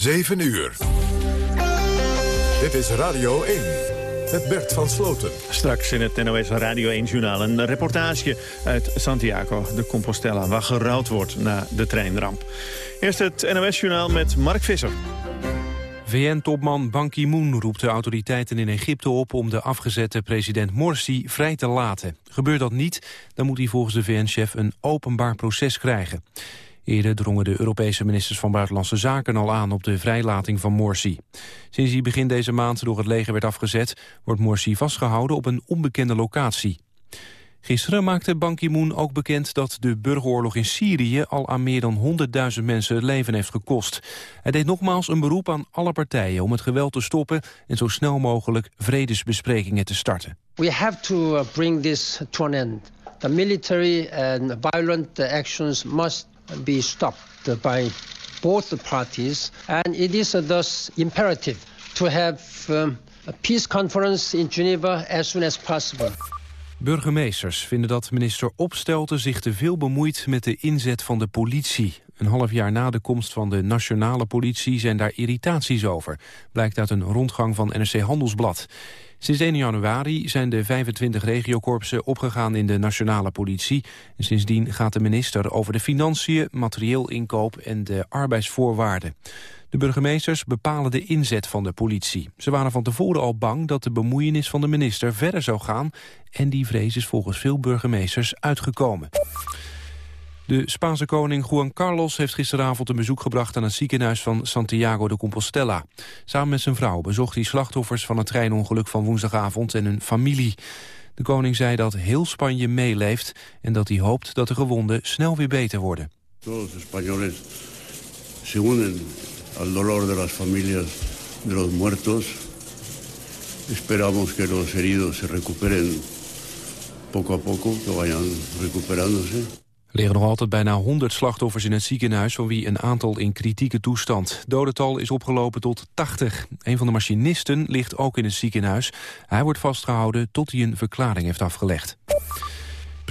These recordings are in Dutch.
7 uur. Dit is Radio 1 met Bert van Sloten. Straks in het NOS Radio 1-journaal een reportage uit Santiago de Compostela... waar gerouwd wordt na de treinramp. Eerst het NOS-journaal met Mark Visser. VN-topman Ban Ki-moon roept de autoriteiten in Egypte op... om de afgezette president Morsi vrij te laten. Gebeurt dat niet, dan moet hij volgens de VN-chef een openbaar proces krijgen. Eerder drongen de Europese ministers van Buitenlandse Zaken al aan op de vrijlating van Morsi. Sinds hij begin deze maand door het leger werd afgezet, wordt Morsi vastgehouden op een onbekende locatie. Gisteren maakte Ban Ki-moon ook bekend dat de burgeroorlog in Syrië al aan meer dan 100.000 mensen het leven heeft gekost. Hij deed nogmaals een beroep aan alle partijen om het geweld te stoppen en zo snel mogelijk vredesbesprekingen te starten. We have to uh, bring this to an end. The military and violent actions must be stopped by both parties. And it is thus imperative to have um, a peace conference in Geneva as soon as possible. Burgemeesters vinden dat minister Opstelten zich te veel bemoeit met de inzet van de politie. Een half jaar na de komst van de nationale politie zijn daar irritaties over. Blijkt uit een rondgang van NRC Handelsblad. Sinds 1 januari zijn de 25 regiokorpsen opgegaan in de nationale politie. En sindsdien gaat de minister over de financiën, materieel inkoop en de arbeidsvoorwaarden. De burgemeesters bepalen de inzet van de politie. Ze waren van tevoren al bang dat de bemoeienis van de minister verder zou gaan... en die vrees is volgens veel burgemeesters uitgekomen. De Spaanse koning Juan Carlos heeft gisteravond een bezoek gebracht aan het ziekenhuis van Santiago de Compostela. Samen met zijn vrouw bezocht hij slachtoffers van het treinongeluk van woensdagavond en hun familie. De koning zei dat heel Spanje meeleeft en dat hij hoopt dat de gewonden snel weer beter worden. Todos españoles se unen dolor de las familias de los muertos. Esperamos que los heridos se recuperen poco a poco, que vayan recuperándose. Er liggen nog altijd bijna 100 slachtoffers in het ziekenhuis... van wie een aantal in kritieke toestand. Dodental is opgelopen tot 80. Een van de machinisten ligt ook in het ziekenhuis. Hij wordt vastgehouden tot hij een verklaring heeft afgelegd.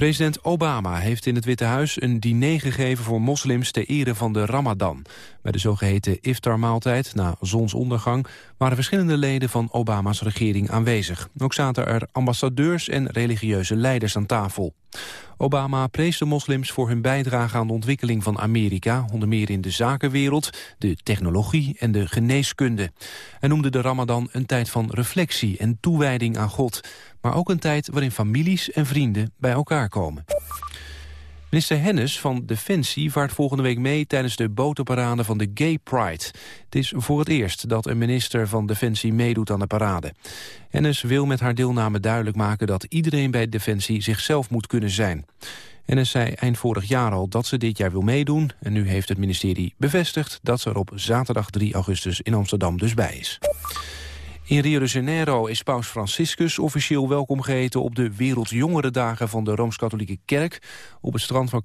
President Obama heeft in het Witte Huis een diner gegeven voor moslims ter ere van de Ramadan. Bij de zogeheten iftarmaaltijd na zonsondergang waren verschillende leden van Obama's regering aanwezig. Ook zaten er ambassadeurs en religieuze leiders aan tafel. Obama prees de moslims voor hun bijdrage aan de ontwikkeling van Amerika, onder meer in de zakenwereld, de technologie en de geneeskunde. Hij noemde de Ramadan een tijd van reflectie en toewijding aan God, maar ook een tijd waarin families en vrienden bij elkaar komen. Minister Hennis van Defensie vaart volgende week mee tijdens de botenparade van de Gay Pride. Het is voor het eerst dat een minister van Defensie meedoet aan de parade. Hennis wil met haar deelname duidelijk maken dat iedereen bij Defensie zichzelf moet kunnen zijn. Hennis zei eind vorig jaar al dat ze dit jaar wil meedoen. En nu heeft het ministerie bevestigd dat ze er op zaterdag 3 augustus in Amsterdam dus bij is. In Rio de Janeiro is paus Franciscus officieel welkom geheten op de Wereldjongerendagen van de Rooms-Katholieke Kerk. Op het strand van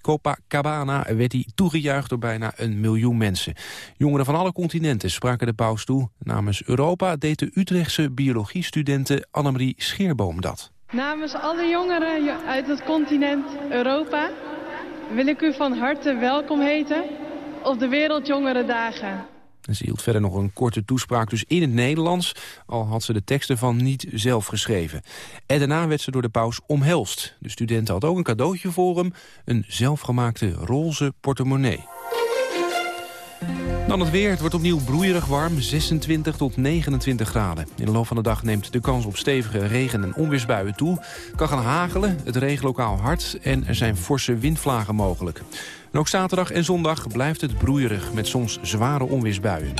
Copacabana werd hij toegejuicht door bijna een miljoen mensen. Jongeren van alle continenten spraken de paus toe. Namens Europa deed de Utrechtse biologiestudente Annemarie Scheerboom dat. Namens alle jongeren uit het continent Europa wil ik u van harte welkom heten op de Wereldjongerendagen. Ze hield verder nog een korte toespraak, dus in het Nederlands... al had ze de teksten van niet zelf geschreven. En daarna werd ze door de paus omhelst. De studenten had ook een cadeautje voor hem... een zelfgemaakte roze portemonnee. Dan het weer. Het wordt opnieuw broeierig warm, 26 tot 29 graden. In de loop van de dag neemt de kans op stevige regen- en onweersbuien toe. Kan gaan hagelen, het regent lokaal hard en er zijn forse windvlagen mogelijk. Ook zaterdag en zondag blijft het broeierig met soms zware onweersbuien.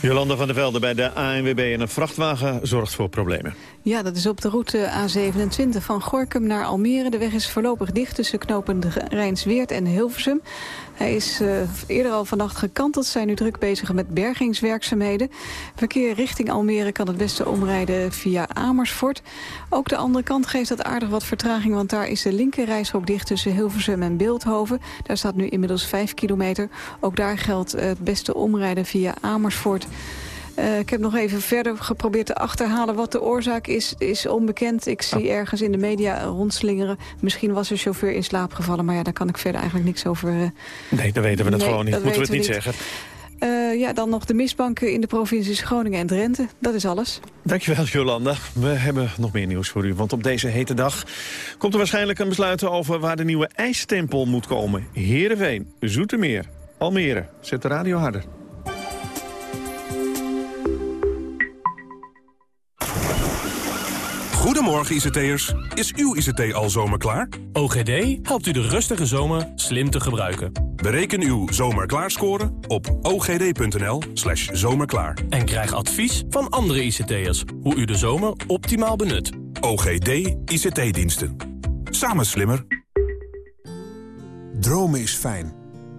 Jolanda van der Velde bij de ANWB en een vrachtwagen zorgt voor problemen. Ja, dat is op de route A27 van Gorkum naar Almere. De weg is voorlopig dicht tussen knopen Rijnsweert en Hilversum. Hij is uh, eerder al vannacht gekanteld, zijn nu druk bezig met bergingswerkzaamheden. Verkeer richting Almere kan het beste omrijden via Amersfoort. Ook de andere kant geeft dat aardig wat vertraging... want daar is de linkerrijstrook dicht tussen Hilversum en Beeldhoven. Daar staat nu inmiddels 5 kilometer. Ook daar geldt het beste omrijden via Amersfoort. Uh, ik heb nog even verder geprobeerd te achterhalen wat de oorzaak is. Is onbekend. Ik zie oh. ergens in de media rondslingeren. Misschien was de chauffeur in slaap gevallen. Maar ja, daar kan ik verder eigenlijk niks over... Uh... Nee, dan weten we het gewoon niet. Moeten we het niet zeggen. Uh, ja, dan nog de misbanken in de provincies Groningen en Drenthe. Dat is alles. Dankjewel, Jolanda. We hebben nog meer nieuws voor u. Want op deze hete dag komt er waarschijnlijk een besluit over... waar de nieuwe ijstempel moet komen. Heerenveen, Zoetermeer, Almere. Zet de radio harder. Goedemorgen ICT'ers. Is uw ICT al zomerklaar? OGD helpt u de rustige zomer slim te gebruiken. Bereken uw zomerklaarscore op ogd.nl slash zomerklaar. En krijg advies van andere ICT'ers hoe u de zomer optimaal benut. OGD ICT-diensten. Samen slimmer. Dromen is fijn.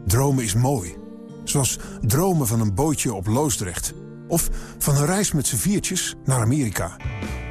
Dromen is mooi. Zoals dromen van een bootje op Loosdrecht. Of van een reis met z'n viertjes naar Amerika.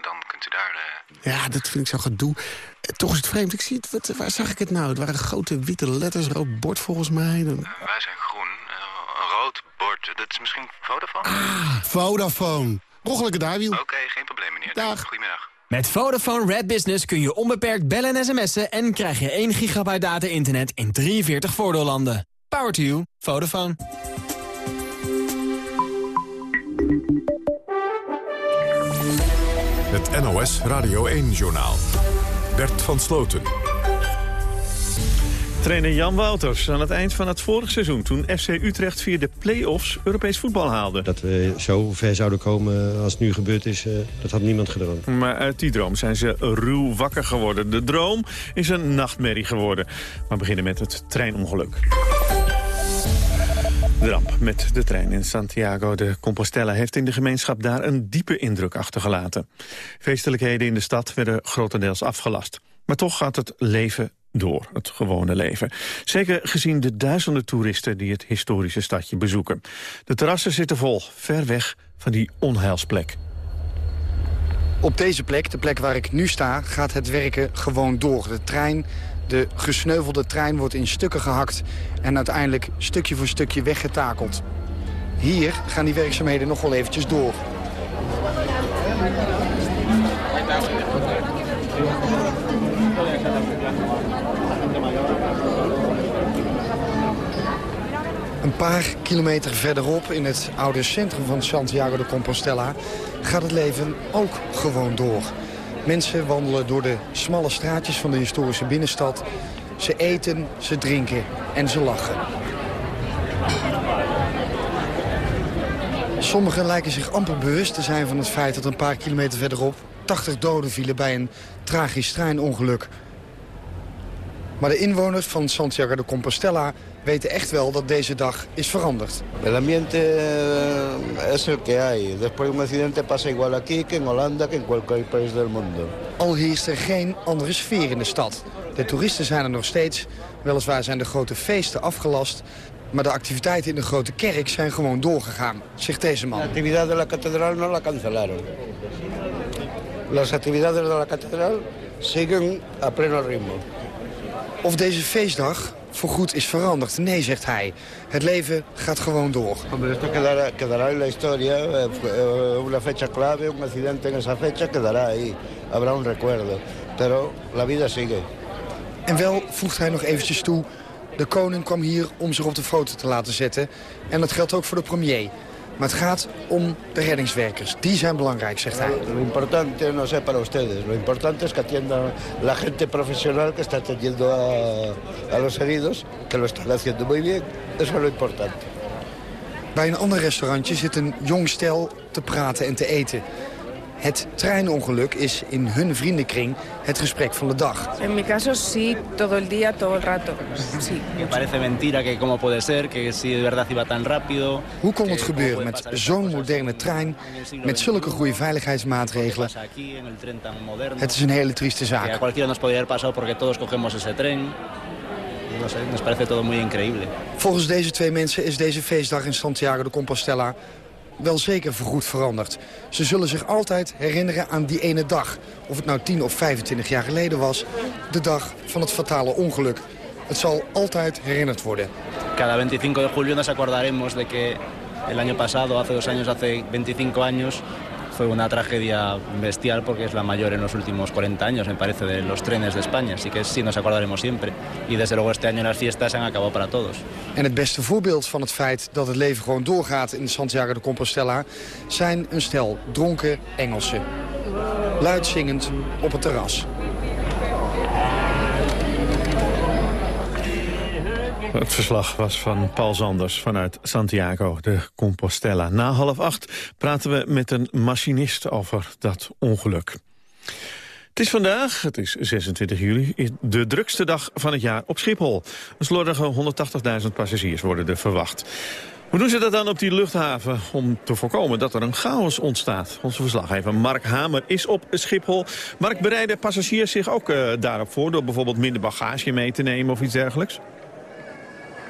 dan kunt u daar... Uh... Ja, dat vind ik zo gedoe. Eh, toch is het vreemd. Ik zie het, wat, waar zag ik het nou? Het waren grote witte letters, rood bord volgens mij. Dan... Uh, wij zijn groen. een rood bord. Dat is misschien Vodafone? Ah, Vodafone. Roggelijke daarwiel. Oké, okay, geen probleem meneer. Dag. Goedemiddag. Met Vodafone Red Business kun je onbeperkt bellen en sms'en... en krijg je 1 gigabyte data-internet in 43 voordeellanden. Power to you. Vodafone. Het NOS Radio 1-journaal. Bert van Sloten. Trainer Jan Wouters aan het eind van het vorige seizoen... toen FC Utrecht via de play-offs Europees voetbal haalde. Dat we zo ver zouden komen als het nu gebeurd is, eh, dat had niemand gedroomd. Maar uit die droom zijn ze ruw wakker geworden. De droom is een nachtmerrie geworden. Maar we beginnen met het treinongeluk. De ramp met de trein in Santiago de Compostela heeft in de gemeenschap daar een diepe indruk achtergelaten. Feestelijkheden in de stad werden grotendeels afgelast. Maar toch gaat het leven door, het gewone leven. Zeker gezien de duizenden toeristen die het historische stadje bezoeken. De terrassen zitten vol, ver weg van die onheilsplek. Op deze plek, de plek waar ik nu sta, gaat het werken gewoon door. De trein, de gesneuvelde trein wordt in stukken gehakt... en uiteindelijk stukje voor stukje weggetakeld. Hier gaan die werkzaamheden nog wel eventjes door. Een paar kilometer verderop in het oude centrum van Santiago de Compostela gaat het leven ook gewoon door. Mensen wandelen door de smalle straatjes van de historische binnenstad. Ze eten, ze drinken en ze lachen. Sommigen lijken zich amper bewust te zijn van het feit dat een paar kilometer verderop 80 doden vielen bij een tragisch treinongeluk. Maar de inwoners van Santiago de Compostela weten echt wel dat deze dag is veranderd. El ambiente eh, es el que hay. Después de un accidente pasa igual aquí que en Holanda que en cualquier país del mundo. Al heerst er geen andere sfeer in de stad. De toeristen zijn er nog steeds. Weliswaar zijn de grote feesten afgelast. Maar de activiteiten in de grote kerk zijn gewoon doorgegaan, zegt deze man. De actividad de la catedral no la cancelaron. Las actividades de la catedral siguen a pleno ritmo. Of deze feestdag voorgoed is veranderd. Nee, zegt hij. Het leven gaat gewoon door. Esto quedará, quedará en la historia. Una fecha clave, un accidente en esa fecha quedará ahí. Habrá un recuerdo. Pero la vida sigue. En wel voegt hij nog eventjes toe... de koning kwam hier om zich op de foto te laten zetten. En dat geldt ook voor de premier. Maar het gaat om de reddingswerkers. Die zijn belangrijk, zegt hij. Lo importante no sé para ustedes. Lo importante es que atiendan la gente profesional que está atendiendo a, a los heridos, que lo están haciendo muy bien. Eso es lo importante. Bij een ander restaurantje zit een jong stel te praten en te eten. Het treinongeluk is in hun vriendenkring het gesprek van de dag. In mi caso sí, todo el día, todo el rato. Sí. Me parece mentira que cómo puede ser, que si de verdad iba tan rápido. Hoe kon het gebeuren met zo'n moderne trein, met zulke goede veiligheidsmaatregelen? Het is een hele trieste a zaak. cualquiera nos podría haber pasado porque todos cogemos ese tren. Volgens deze twee mensen is deze feestdag in Santiago de Compostela wel zeker voorgoed veranderd. Ze zullen zich altijd herinneren aan die ene dag. Of het nou 10 of 25 jaar geleden was, de dag van het fatale ongeluk. Het zal altijd herinnerd worden. Cada 25 de julio nos acordaremos de que el año pasado, hace dos años, hace 25 años, fue una tragedia bestial porque es la mayor en los últimos 40 años, me parece, de los trenes de España. Así que sí nos acordaremos siempre. Y desde luego este año las fiestas han acabado para todos. En het beste voorbeeld van het feit dat het leven gewoon doorgaat in Santiago de Compostela... zijn een stel dronken Engelsen. Luid zingend op het terras. Het verslag was van Paul Zanders vanuit Santiago de Compostela. Na half acht praten we met een machinist over dat ongeluk. Het is vandaag, het is 26 juli, de drukste dag van het jaar op Schiphol. Een slordige 180.000 passagiers worden er verwacht. Hoe doen ze dat dan op die luchthaven om te voorkomen dat er een chaos ontstaat? Onze verslaggever Mark Hamer is op Schiphol. Mark, bereiden passagiers zich ook eh, daarop voor... door bijvoorbeeld minder bagage mee te nemen of iets dergelijks?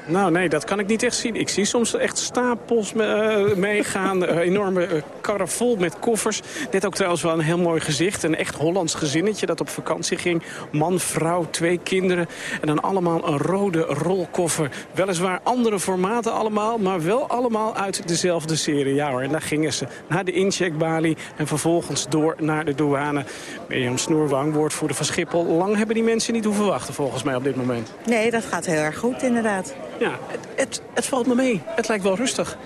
Nou, nee, dat kan ik niet echt zien. Ik zie soms echt stapels eh, meegaan, eh, enorme eh, karren vol met koffers. Dit ook trouwens wel een heel mooi gezicht. Een echt Hollands gezinnetje dat op vakantie ging. Man, vrouw, twee kinderen. En dan allemaal een rode rolkoffer. Weliswaar andere formaten allemaal, maar wel allemaal uit dezelfde serie. Ja hoor, en daar gingen ze naar de incheckbalie en vervolgens door naar de douane. Mirjam Snoerwang, woordvoerder van Schiphol. Lang hebben die mensen niet hoeven wachten volgens mij op dit moment. Nee, dat gaat heel erg goed inderdaad. Ja, het, het, het valt me mee. Het lijkt wel rustig.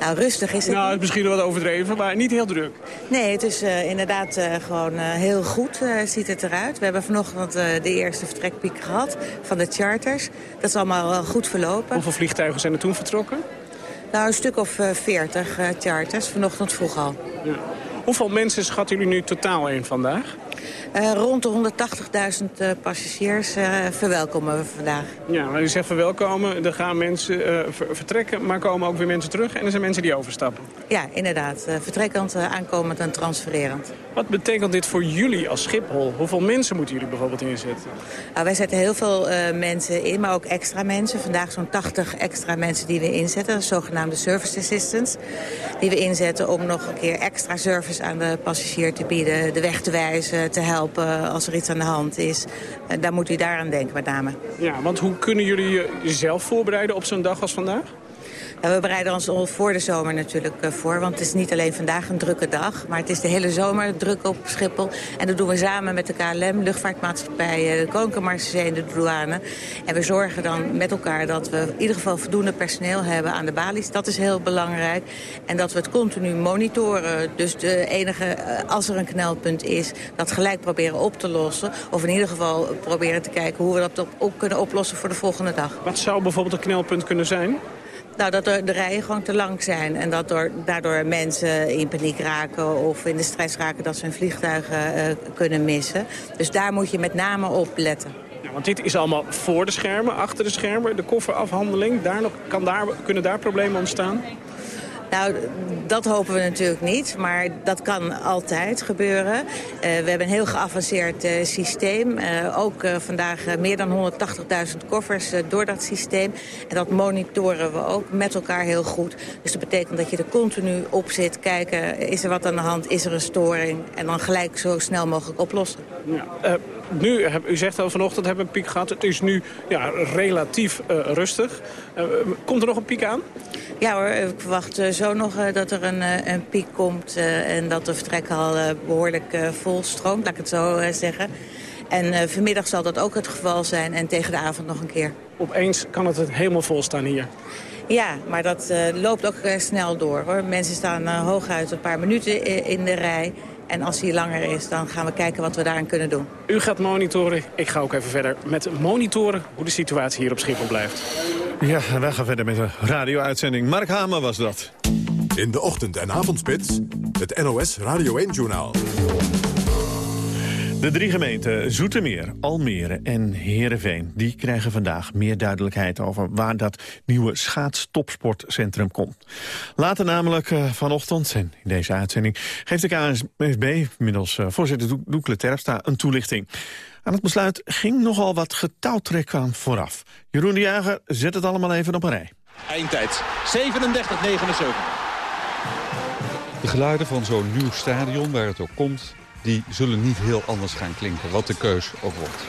Nou, rustig is het Nou, het is misschien wat overdreven, maar niet heel druk. Nee, het is eh, inderdaad eh, gewoon eh, heel goed, eh, ziet het eruit. We hebben vanochtend eh, de eerste vertrekpiek gehad van de charters. Dat is allemaal goed verlopen. Hoeveel vliegtuigen zijn er toen vertrokken? Nou, een stuk of veertig charters, vanochtend vroeg al. Ja. Hoeveel mensen schatten jullie nu totaal in vandaag? Eh, rond de 180.000 eh, passagiers eh, verwelkomen we vandaag. Ja, maar u zegt verwelkomen, er gaan mensen ver- vertrekken, maar komen ook weer mensen terug. En er zijn mensen die overstappen. Ja, inderdaad. vertrekkend, aankomend en transfererend. Wat betekent dit voor jullie als Schiphol? Hoeveel mensen moeten jullie bijvoorbeeld inzetten? Nou, wij zetten heel veel mensen in, maar ook extra mensen. Vandaag zo'n 80 extra mensen die we inzetten. De zogenaamde service assistants. Die we inzetten om nog een keer extra service aan de passagier te bieden. De weg te wijzen, te helpen als er iets aan de hand is. Eh, daar moet u daaraan denken met name. Ja, want hoe kunnen jullie jezelf voorbereiden op zo'n dag als vandaag? We bereiden ons al voor de zomer natuurlijk eh, voor. Want het is niet alleen vandaag een drukke dag. Maar het is de hele zomer druk op Schiphol. En dat doen we samen met de KLM, luchtvaartmaatschappij, eh, de Koninklijke en de douane. En we zorgen dan met elkaar dat we in ieder geval voldoende personeel hebben aan de balies. Dat is heel belangrijk. En dat we het continu monitoren. Dus de enige, eh, als er een knelpunt is, dat gelijk proberen op te lossen. Of in ieder geval proberen te kijken hoe we dat op kunnen oplossen voor de volgende dag. Wat zou bijvoorbeeld een knelpunt kunnen zijn? Nou, dat er de rijen gewoon te lang zijn. En dat door, daardoor mensen in paniek raken of in de stress raken dat ze hun vliegtuigen eh, kunnen missen. Dus daar moet je met name op letten. Ja, want dit is allemaal voor de schermen, achter de schermen. De kofferafhandeling, daar nog, kan daar, kunnen daar problemen ontstaan? Nou, dat hopen we natuurlijk niet, maar dat kan altijd gebeuren. Eh, we hebben een heel geavanceerd eh, systeem. Eh, ook vandaag meer dan 180.000 koffers door dat systeem. En dat monitoren we ook met elkaar heel goed. Dus dat betekent dat je er continu op zit, kijken, is er wat aan de hand, is er een storing? En dan gelijk zo snel mogelijk oplossen. Ja. Nu, heb, u zegt al vanochtend hebben we een piek gehad. Het is nu ja, relatief eh, rustig. Eh, komt er nog een piek aan? Ja hoor, ik verwacht eh, zo nog dat er een, een piek komt en dat de vertrekhal eh, behoorlijk eh, vol stroomt, laat ik het zo zeggen. En vanmiddag zal dat ook het geval zijn en tegen de avond nog een keer. Opeens kan het helemaal vol staan hier. Ja, maar dat loopt ook snel door hoor. Mensen staan hooguit een paar minuten in de rij. En als die langer is, dan gaan we kijken wat we daaraan kunnen doen. U gaat monitoren. Ik ga ook even verder met monitoren hoe de situatie hier op Schiphol blijft. Ja, en wij gaan verder met een radio-uitzending. Mark Hamer was dat. In de ochtend- en avondspits, het NOS Radio 1-journaal. De drie gemeenten Zoetermeer, Almere en Heerenveen... die krijgen vandaag meer duidelijkheid over waar dat nieuwe schaatstopsportcentrum komt. Later namelijk uh, vanochtend, en in deze uitzending... geeft de KNSB, inmiddels uh, voorzitter Doekle Terpstra, een toelichting. Aan het besluit ging nogal wat getouwtrek aan vooraf. Jeroen de Jager zet het allemaal even op een rij. Eindtijd 37-79. De geluiden van zo'n nieuw stadion, waar het ook komt die zullen niet heel anders gaan klinken, wat de keus ook wordt.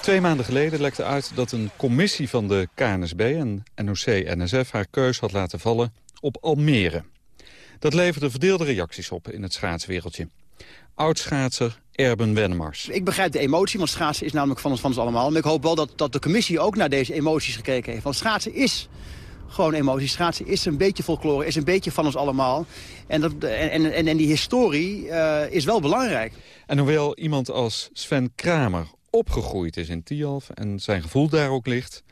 Twee maanden geleden lekte uit dat een commissie van de KNSB en NOC-NSF haar keus had laten vallen op Almere. Dat leverde verdeelde reacties op in het schaatswereldje. Oudschaatser Erben Wennemars. Ik begrijp de emotie, want schaatsen is namelijk van ons, van ons allemaal. Maar ik hoop wel dat, dat de commissie ook naar deze emoties gekeken heeft. Want schaatsen is gewoon emotie. Schaatsen is een beetje folklore, is een beetje van ons allemaal. En, dat, en, en, en die historie uh, is wel belangrijk. En hoewel iemand als Sven Kramer opgegroeid is in Tialf... en zijn gevoel daar ook ligt...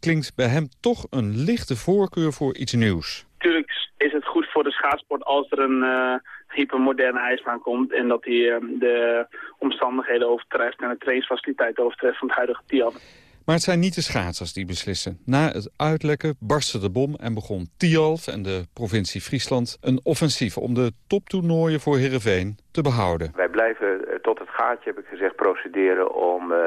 klinkt bij hem toch een lichte voorkeur voor iets nieuws. Tuurlijk is het goed voor de schaatsport als er een uh, hypermoderne ijsbaan komt... en dat hij uh, de omstandigheden overtreft en de trainingsfaciliteiten overtreft van het huidige Tialf. Maar het zijn niet de schaatsers die beslissen. Na het uitlekken barstte de bom en begon Tialf en de provincie Friesland een offensief om de toptoernooien voor Heerenveen te behouden. Wij blijven tot het gaatje, heb ik gezegd, procederen om uh,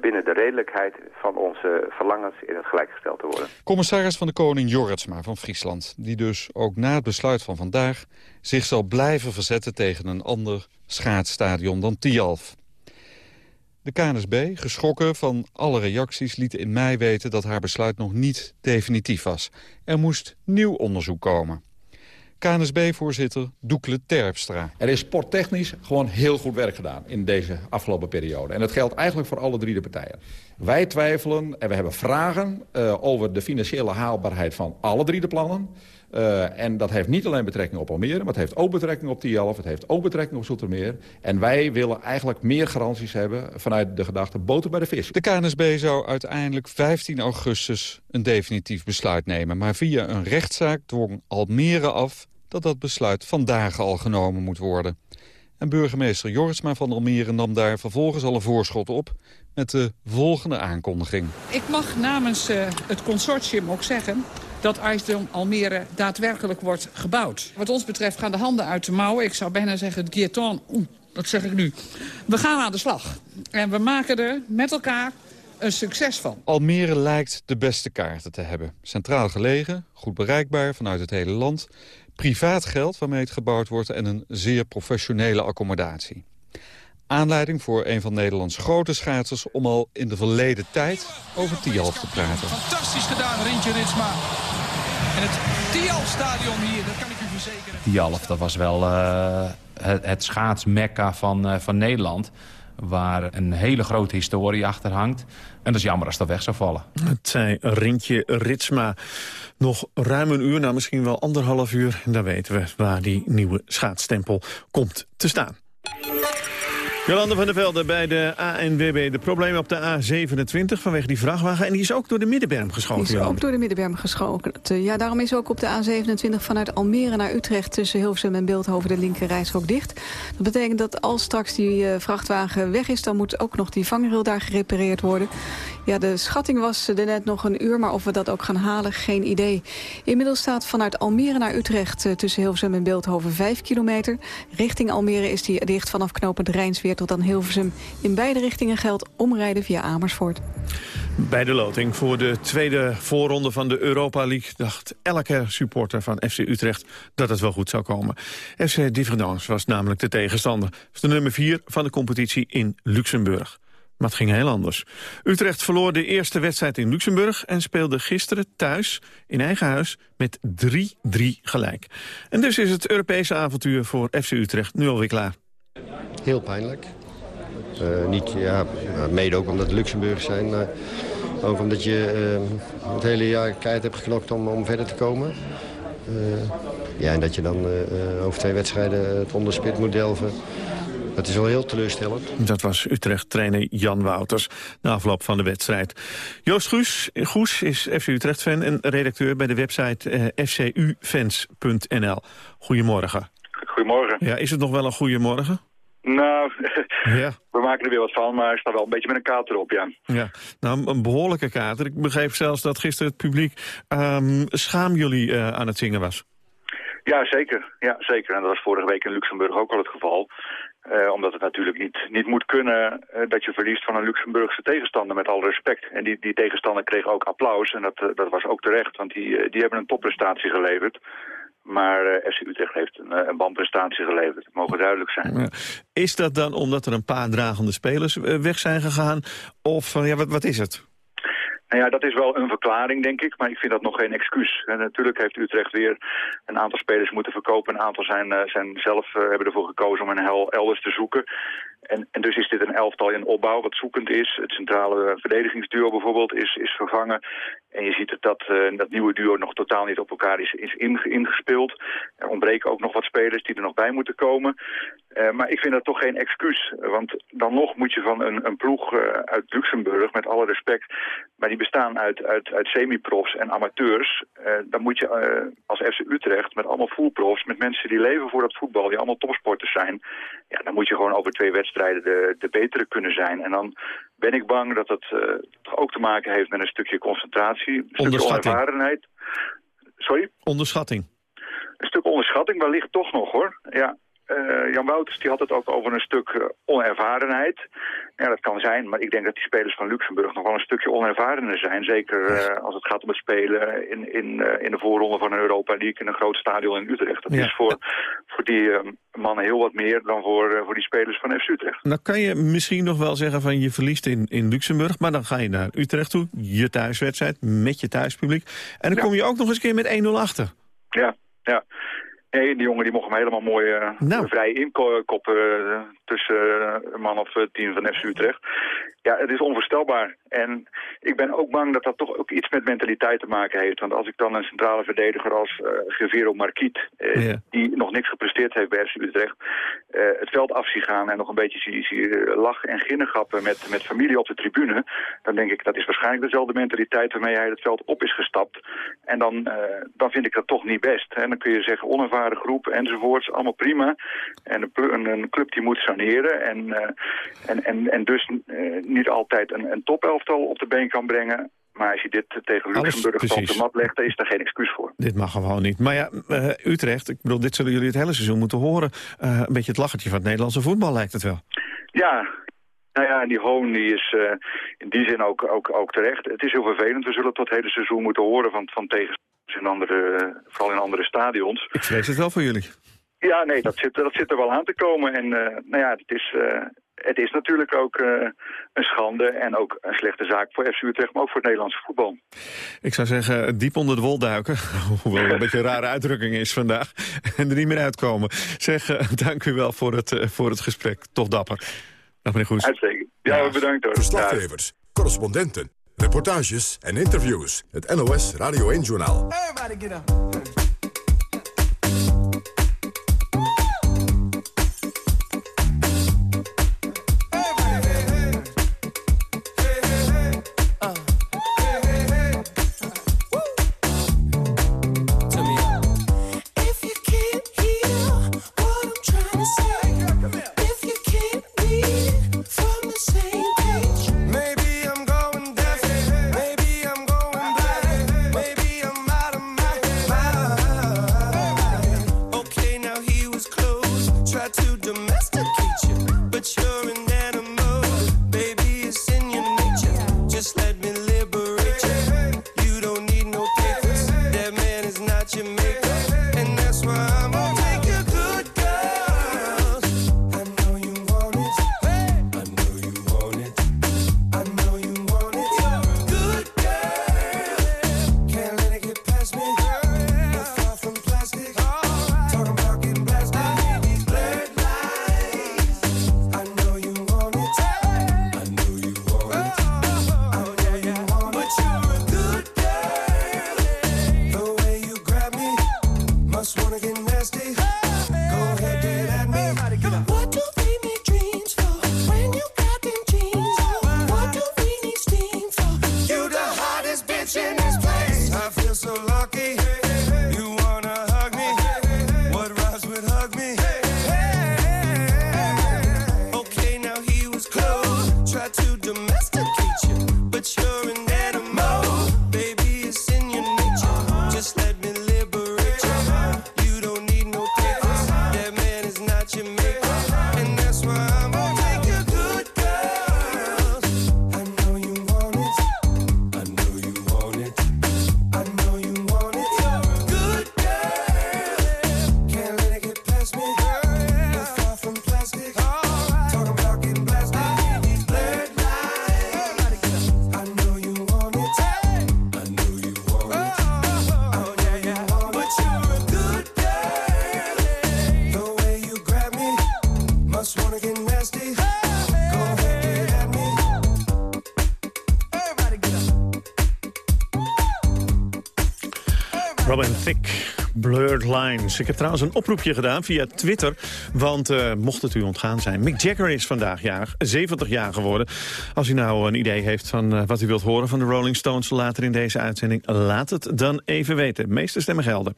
binnen de redelijkheid van onze verlangens in het gelijk gesteld te worden. Commissaris van de Koning Jorritsma van Friesland, die dus ook na het besluit van vandaag zich zal blijven verzetten tegen een ander schaatsstadion dan Tialf. De KNSB, geschrokken van alle reacties, liet in mei weten dat haar besluit nog niet definitief was. Er moest nieuw onderzoek komen. KNSB-voorzitter Doekle Terpstra. Er is sporttechnisch gewoon heel goed werk gedaan in deze afgelopen periode. En dat geldt eigenlijk voor alle drie de partijen. Wij twijfelen en we hebben vragen uh, over de financiële haalbaarheid van alle drie de plannen. Uh, en dat heeft niet alleen betrekking op Almere, maar het heeft ook betrekking op Tialf, het heeft ook betrekking op Zoetermeer. En wij willen eigenlijk meer garanties hebben vanuit de gedachte boter bij de vis. De KNSB zou uiteindelijk 15 augustus een definitief besluit nemen. Maar via een rechtszaak dwong Almere af dat dat besluit vandaag al genomen moet worden. En burgemeester Jorisma van Almere nam daar vervolgens al een voorschot op met de volgende aankondiging. Ik mag namens uh, het consortium ook zeggen dat IJsdom Almere daadwerkelijk wordt gebouwd. Wat ons betreft gaan de handen uit de mouwen. Ik zou bijna zeggen, het guillotine, oeh, dat zeg ik nu. We gaan aan de slag. En we maken er met elkaar een succes van. Almere lijkt de beste kaarten te hebben. Centraal gelegen, goed bereikbaar vanuit het hele land. Privaat geld waarmee het gebouwd wordt en een zeer professionele accommodatie. Aanleiding voor een van Nederlands grote schaatsers om al in de verleden tijd over Tialf te praten. Fantastisch gedaan, Rintje Ritsma. En het Tialf-stadion hier, dat kan ik u verzekeren. Tialf, dat was wel uh, het, het schaatsmekka van, uh, van Nederland waar een hele grote historie achter hangt. En dat is jammer als dat weg zou vallen. Het zei Rintje Ritsma. Nog ruim een uur, nou misschien wel anderhalf uur... en dan weten we waar die nieuwe schaatsstempel komt te staan. Jolande van der Velde bij de ANWB. De problemen op de A27 vanwege die vrachtwagen. En die is ook door de middenberm geschoten. Die is ook door de middenberm geschoten. Ja, daarom is ook op de A27 vanuit Almere naar Utrecht... tussen Hilversum en Beeldhoven de linker rijstrook dicht. Dat betekent dat als straks die uh, vrachtwagen weg is... dan moet ook nog die vangrail daar gerepareerd worden. Ja, de schatting was er net nog een uur, maar of we dat ook gaan halen, geen idee. Inmiddels staat vanuit Almere naar Utrecht uh, tussen Hilversum en Beeldhoven 5 kilometer. Richting Almere is die dicht vanaf knooppunt Rijnsweer tot aan Hilversum. In beide richtingen geldt omrijden via Amersfoort. Bij de loting voor de tweede voorronde van de Europa League... dacht elke supporter van FC Utrecht dat het wel goed zou komen. FC Difference was namelijk de tegenstander. De nummer 4 van de competitie in Luxemburg. Maar het ging heel anders. Utrecht verloor de eerste wedstrijd in Luxemburg... en speelde gisteren thuis in eigen huis met 3-3 gelijk. En dus is het Europese avontuur voor FC Utrecht nu alweer klaar. Heel pijnlijk. Uh, niet, ja, mede ook omdat Luxemburg zijn. Uh, ook omdat je het hele jaar keihard hebt geknokt om, om verder te komen. Ja, en dat je dan over twee wedstrijden het onderspit moet delven. Dat is wel heel teleurstellend. Dat was Utrecht-trainer Jan Wouters na afloop van de wedstrijd. Joost Goes, Goes is FC Utrecht-fan en redacteur bij de website uh, fcufans.nl. Goedemorgen. Goedemorgen. Ja, is het nog wel een goede morgen? Nou, ja. we maken er weer wat van, maar ik sta wel een beetje met een kater op, ja. Ja, nou, een behoorlijke kater. Ik begreep zelfs dat gisteren het publiek um, schaam jullie uh, aan het zingen was. Ja, zeker. Ja, zeker. En dat was vorige week in Luxemburg ook al het geval. Uh, omdat het natuurlijk niet, niet moet kunnen uh, dat je verliest van een Luxemburgse tegenstander, met alle respect. En die, die tegenstander kreeg ook applaus en dat, uh, dat was ook terecht, want die, die hebben een topprestatie geleverd. Maar FC Utrecht heeft een, een bandprestatie geleverd. Dat mogen duidelijk zijn. Is dat dan omdat er een paar dragende spelers weg zijn gegaan? Of ja, wat, wat is het? Nou ja, dat is wel een verklaring, denk ik, maar ik vind dat nog geen excuus. En natuurlijk heeft Utrecht weer een aantal spelers moeten verkopen. Een aantal zijn, uh, zijn zelf uh, hebben ervoor gekozen om een hel elders te zoeken. En, en dus is dit een elftal in opbouw wat zoekend is. Het centrale verdedigingsduo bijvoorbeeld is, is vervangen. En je ziet dat uh, dat nieuwe duo nog totaal niet op elkaar is, is ingespeeld. Er ontbreken ook nog wat spelers die er nog bij moeten komen. Uh, maar ik vind dat toch geen excuus. Want dan nog moet je van een, een ploeg uh, uit Luxemburg, met alle respect... maar die bestaan uit, uit, uit semi-profs en amateurs... dan moet je als FC Utrecht met allemaal fullprofs... met mensen die leven voor dat voetbal, die allemaal topsporters zijn... ja, dan moet je gewoon over twee wedstrijden de, de betere kunnen zijn. En dan ben ik bang dat het toch ook te maken heeft met een stukje concentratie... Een stukje onervarenheid. Sorry? Onderschatting. Een stuk onderschatting wellicht toch nog hoor. Ja, uh, Jan Wouters die had het ook over een stuk uh, onervarenheid. Ja, dat kan zijn, maar ik denk dat die spelers van Luxemburg nog wel een stukje onervarener zijn. Zeker uh, als het gaat om het spelen in, in, in de voorronde van een Europa League in een groot stadion in Utrecht. Dat ja. is voor, voor die mannen heel wat meer dan voor, voor die spelers van FC Utrecht. Nou kan je misschien nog wel zeggen van je verliest in, in Luxemburg, maar dan ga je naar Utrecht toe, je thuiswedstrijd, met je thuispubliek. En dan ja. kom je ook nog eens een keer met 1-0 achter. Ja, ja. Nee, die jongen die mocht hem helemaal mooi uh, nou. vrij inkoppen uh, tussen uh, een man of tien van FC Utrecht. Ja, het is onvoorstelbaar. En ik ben ook bang dat dat toch ook iets met mentaliteit te maken heeft. Want als ik dan een centrale verdediger als uh, Gevero Marquiet... Die nog niks gepresteerd heeft bij FC Utrecht... Het veld af zie gaan en nog een beetje zie, zie lachen en ginnegappen met, met familie op de tribune... dan denk ik dat is waarschijnlijk dezelfde mentaliteit waarmee hij het veld op is gestapt. En dan, dan vind ik dat toch niet best. En dan kun je zeggen onervaren groep enzovoorts, allemaal prima. En een, een club die moet saneren en, en, en, en dus niet altijd een, een topelftal op de been kan brengen. Maar als je dit tegen Luxemburg op de mat legt, is daar geen excuus voor. Dit mag gewoon niet. Maar ja, uh, Utrecht, ik bedoel, dit zullen jullie het hele seizoen moeten horen. Een beetje het lachertje van het Nederlandse voetbal lijkt het wel. Ja, nou ja, en die hoon die is uh, in die zin ook, ook, ook terecht. Het is heel vervelend. We zullen het het hele seizoen moeten horen van, van tegenstanders in andere, vooral in andere stadions. Ik vrees het wel voor jullie. Ja, nee, dat zit, dat zit er wel aan te komen. En nou ja, het is, het is natuurlijk ook uh, een schande en ook een slechte zaak voor FC Utrecht, maar ook voor het Nederlandse voetbal. Ik zou zeggen, diep onder de wol duiken, hoewel het een beetje een rare uitdrukking is vandaag, en er niet meer uitkomen. Zeg, uh, dank u wel voor het, uh, voor het gesprek, toch dapper. Dag meneer Goes. Uitstekend. Ja, ja. bedankt hoor. Verslaggevers, correspondenten, reportages en interviews. Het NOS Radio 1-journaal. Everybody get up. Ik heb trouwens een oproepje gedaan via Twitter. Want eh, mocht het u ontgaan zijn, Mick Jagger is vandaag jarig, 70 jaar geworden. Als u nou een idee heeft van eh, wat u wilt horen van de Rolling Stones later in deze uitzending... laat het dan even weten. meeste stemmen gelden.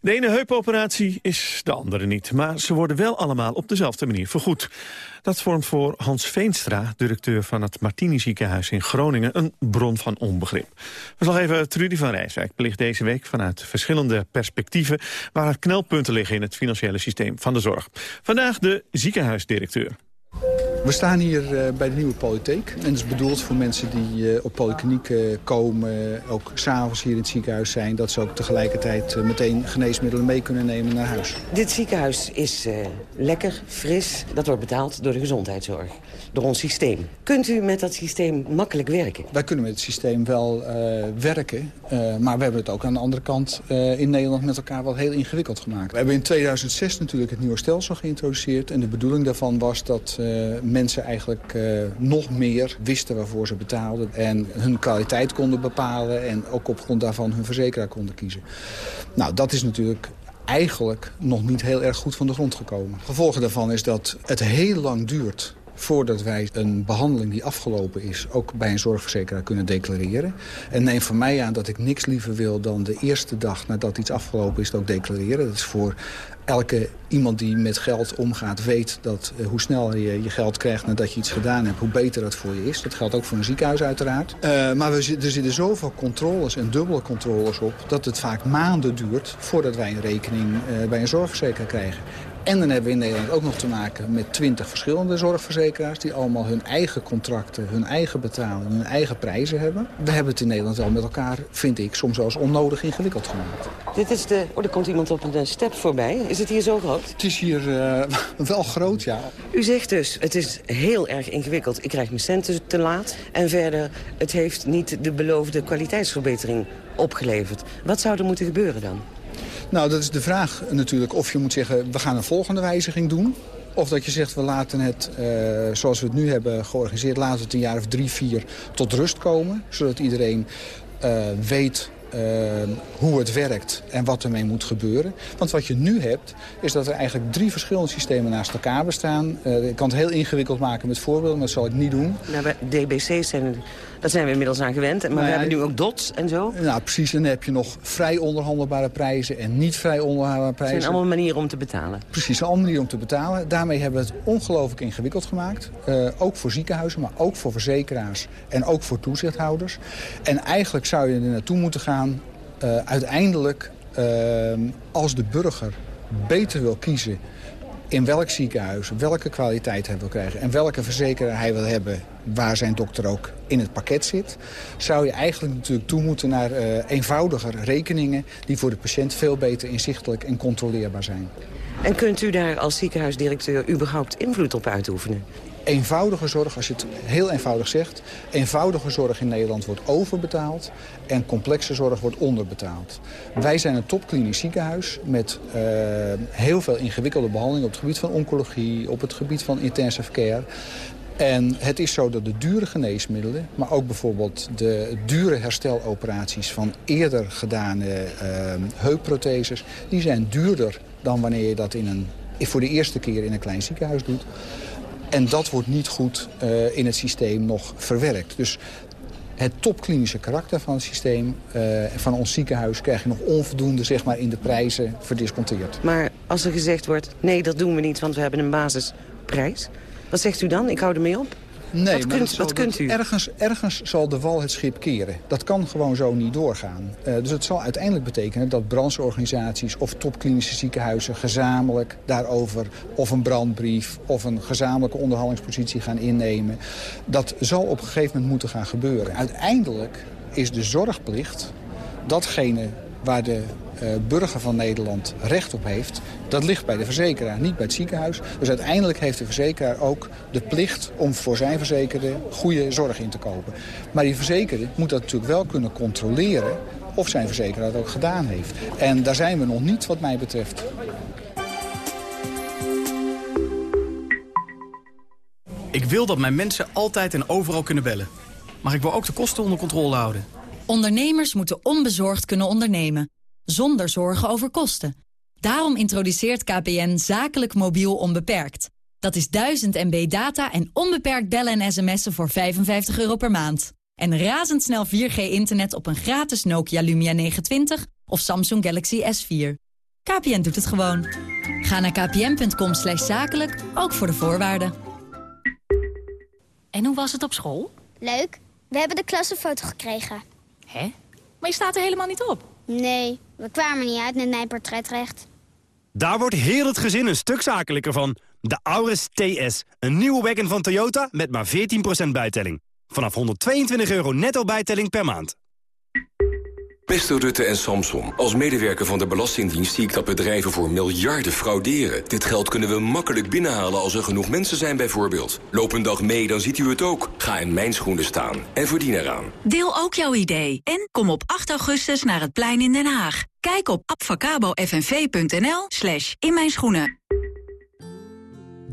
De ene heupoperatie is de andere niet. Maar ze worden wel allemaal op dezelfde manier vergoed. Dat vormt voor Hans Veenstra, directeur van het Martini ziekenhuis in Groningen... een bron van onbegrip. even Trudy van Rijswijk belicht deze week vanuit verschillende perspectieven... waar knelpunten liggen in het financiële systeem van de zorg. Vandaag de ziekenhuisdirecteur. We staan hier uh, bij de Nieuwe Polytheek. En dat is bedoeld voor mensen die uh, op polykliniek uh, komen, ook s'avonds hier in het ziekenhuis zijn... dat ze ook tegelijkertijd meteen geneesmiddelen mee kunnen nemen naar huis. Dit ziekenhuis is lekker, fris. Dat wordt betaald door de gezondheidszorg, door ons systeem. Kunt u met dat systeem makkelijk werken? Wij kunnen met het systeem wel werken, maar we hebben het ook aan de andere kant in Nederland met elkaar wel heel ingewikkeld gemaakt. We hebben in 2006 natuurlijk het nieuwe stelsel geïntroduceerd en de bedoeling daarvan was dat mensen eigenlijk nog meer wisten waarvoor ze betaalden... en hun kwaliteit konden bepalen en ook op grond daarvan hun verzekeraar konden kiezen. Nou, dat is natuurlijk eigenlijk nog niet heel erg goed van de grond gekomen. Gevolgen daarvan is dat het heel lang duurt voordat wij een behandeling die afgelopen is... ook bij een zorgverzekeraar kunnen declareren. En neem van mij aan dat ik niks liever wil dan de eerste dag nadat iets afgelopen is... ook declareren. Dat is voor elke iemand die met geld omgaat weet dat uh, hoe sneller je je geld krijgt nadat je iets gedaan hebt, hoe beter dat voor je is. Dat geldt ook voor een ziekenhuis uiteraard. Uh, maar we, er zitten zoveel controles en dubbele controles op dat het vaak maanden duurt voordat wij een rekening uh, bij een zorgverzekeraar krijgen. En dan hebben we in Nederland ook nog te maken met twintig verschillende zorgverzekeraars... die allemaal hun eigen contracten, hun eigen betaling, hun eigen prijzen hebben. We hebben het in Nederland wel met elkaar, vind ik, soms zelfs onnodig ingewikkeld gemaakt. Dit is de... Oh, er komt iemand op een step voorbij. Is het hier zo groot? Het is hier uh, wel groot, ja. U zegt dus, het is heel erg ingewikkeld. Ik krijg mijn centen te laat. En verder, het heeft niet de beloofde kwaliteitsverbetering opgeleverd. Wat zou er moeten gebeuren dan? Nou, dat is de vraag natuurlijk of je moet zeggen... we gaan een volgende wijziging doen. Of dat je zegt, we laten het, uh, zoals we het nu hebben georganiseerd... laten het een jaar of drie, vier tot rust komen. Zodat iedereen uh, weet uh, hoe het werkt en wat ermee moet gebeuren. Want wat je nu hebt, is dat er eigenlijk drie verschillende systemen naast elkaar bestaan. Ik kan het heel ingewikkeld maken met voorbeelden, maar dat zal ik niet doen. Nou, DBC's zijn, daar zijn we inmiddels aan gewend. Maar nou, we hebben nu ook DOTS en zo. Nou, precies. En dan heb je nog vrij onderhandelbare prijzen en niet vrij onderhandelbare prijzen. Het zijn allemaal manieren om te betalen. Precies, allemaal manieren om te betalen. Daarmee hebben we het ongelooflijk ingewikkeld gemaakt. Uh, ook voor ziekenhuizen, maar ook voor verzekeraars en ook voor toezichthouders. En eigenlijk zou je er naartoe moeten gaan uh, uiteindelijk, uh, als de burger beter wil kiezen in welk ziekenhuis, welke kwaliteit hij wil krijgen... en welke verzekeraar hij wil hebben waar zijn dokter ook in het pakket zit... zou je eigenlijk natuurlijk toe moeten naar uh, eenvoudiger rekeningen... die voor de patiënt veel beter inzichtelijk en controleerbaar zijn. En kunt u daar als ziekenhuisdirecteur überhaupt invloed op uitoefenen? Eenvoudige zorg, als je het heel eenvoudig zegt... eenvoudige zorg in Nederland wordt overbetaald en complexe zorg wordt onderbetaald. Wij zijn een topklinisch ziekenhuis met uh, heel veel ingewikkelde behandelingen... op het gebied van oncologie, op het gebied van intensive care... En het is zo dat de dure geneesmiddelen, maar ook bijvoorbeeld de dure hersteloperaties van eerder gedane uh, heupprotheses, die zijn duurder dan wanneer je dat in een, voor de eerste keer in een klein ziekenhuis doet. En dat wordt niet goed uh, in het systeem nog verwerkt. Dus het topklinische karakter van het systeem uh, van ons ziekenhuis... krijg je nog onvoldoende zeg maar, in de prijzen verdisconteerd. Maar als er gezegd wordt, nee, dat doen we niet, want we hebben een basisprijs... wat zegt u dan? Ik hou ermee op. Nee, wat maar kunt, kunt u? Ergens, ergens zal de wal het schip keren. Dat kan gewoon zo niet doorgaan. Uh, dus het zal uiteindelijk betekenen dat brancheorganisaties of topklinische ziekenhuizen gezamenlijk daarover of een brandbrief of een gezamenlijke onderhandelingspositie gaan innemen. Dat zal op een gegeven moment moeten gaan gebeuren. Uiteindelijk is de zorgplicht datgene waar de uh, burger van Nederland recht op heeft... dat ligt bij de verzekeraar, niet bij het ziekenhuis. Dus uiteindelijk heeft de verzekeraar ook de plicht... om voor zijn verzekerde goede zorg in te kopen. Maar die verzekerde moet dat natuurlijk wel kunnen controleren... of zijn verzekeraar dat ook gedaan heeft. En daar zijn we nog niet wat mij betreft. Ik wil dat mijn mensen altijd en overal kunnen bellen. Maar ik wil ook de kosten onder controle houden. Ondernemers moeten onbezorgd kunnen ondernemen zonder zorgen over kosten. Daarom introduceert KPN zakelijk mobiel onbeperkt. Dat is 1000 MB data en onbeperkt bellen en sms'en voor 55 euro per maand. En razendsnel 4G-internet op een gratis Nokia Lumia 920 of Samsung Galaxy S4. KPN doet het gewoon. Ga naar kpn.com zakelijk, ook voor de voorwaarden. En hoe was het op school? Leuk. We hebben de klassenfoto gekregen. Hè? Maar je staat er helemaal niet op. Nee, we kwamen niet uit met mijn portretrecht. Daar wordt heel het gezin een stuk zakelijker van. De Auris TS, een nieuwe wagon van Toyota met maar 14% bijtelling. Vanaf 122 euro netto bijtelling per maand. Beste Rutte en Samson, als medewerker van de Belastingdienst zie ik dat bedrijven voor miljarden frauderen. Dit geld kunnen we makkelijk binnenhalen als er genoeg mensen zijn bijvoorbeeld. Loop een dag mee, dan ziet u het ook. Ga in mijn schoenen staan en verdien eraan. Deel ook jouw idee en kom op 8 augustus naar het plein in Den Haag. Kijk op abfacabofnv.nl slash in mijn schoenen.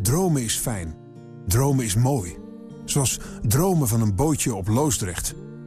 Dromen is fijn. Dromen is mooi. Zoals dromen van een bootje op Loosdrecht...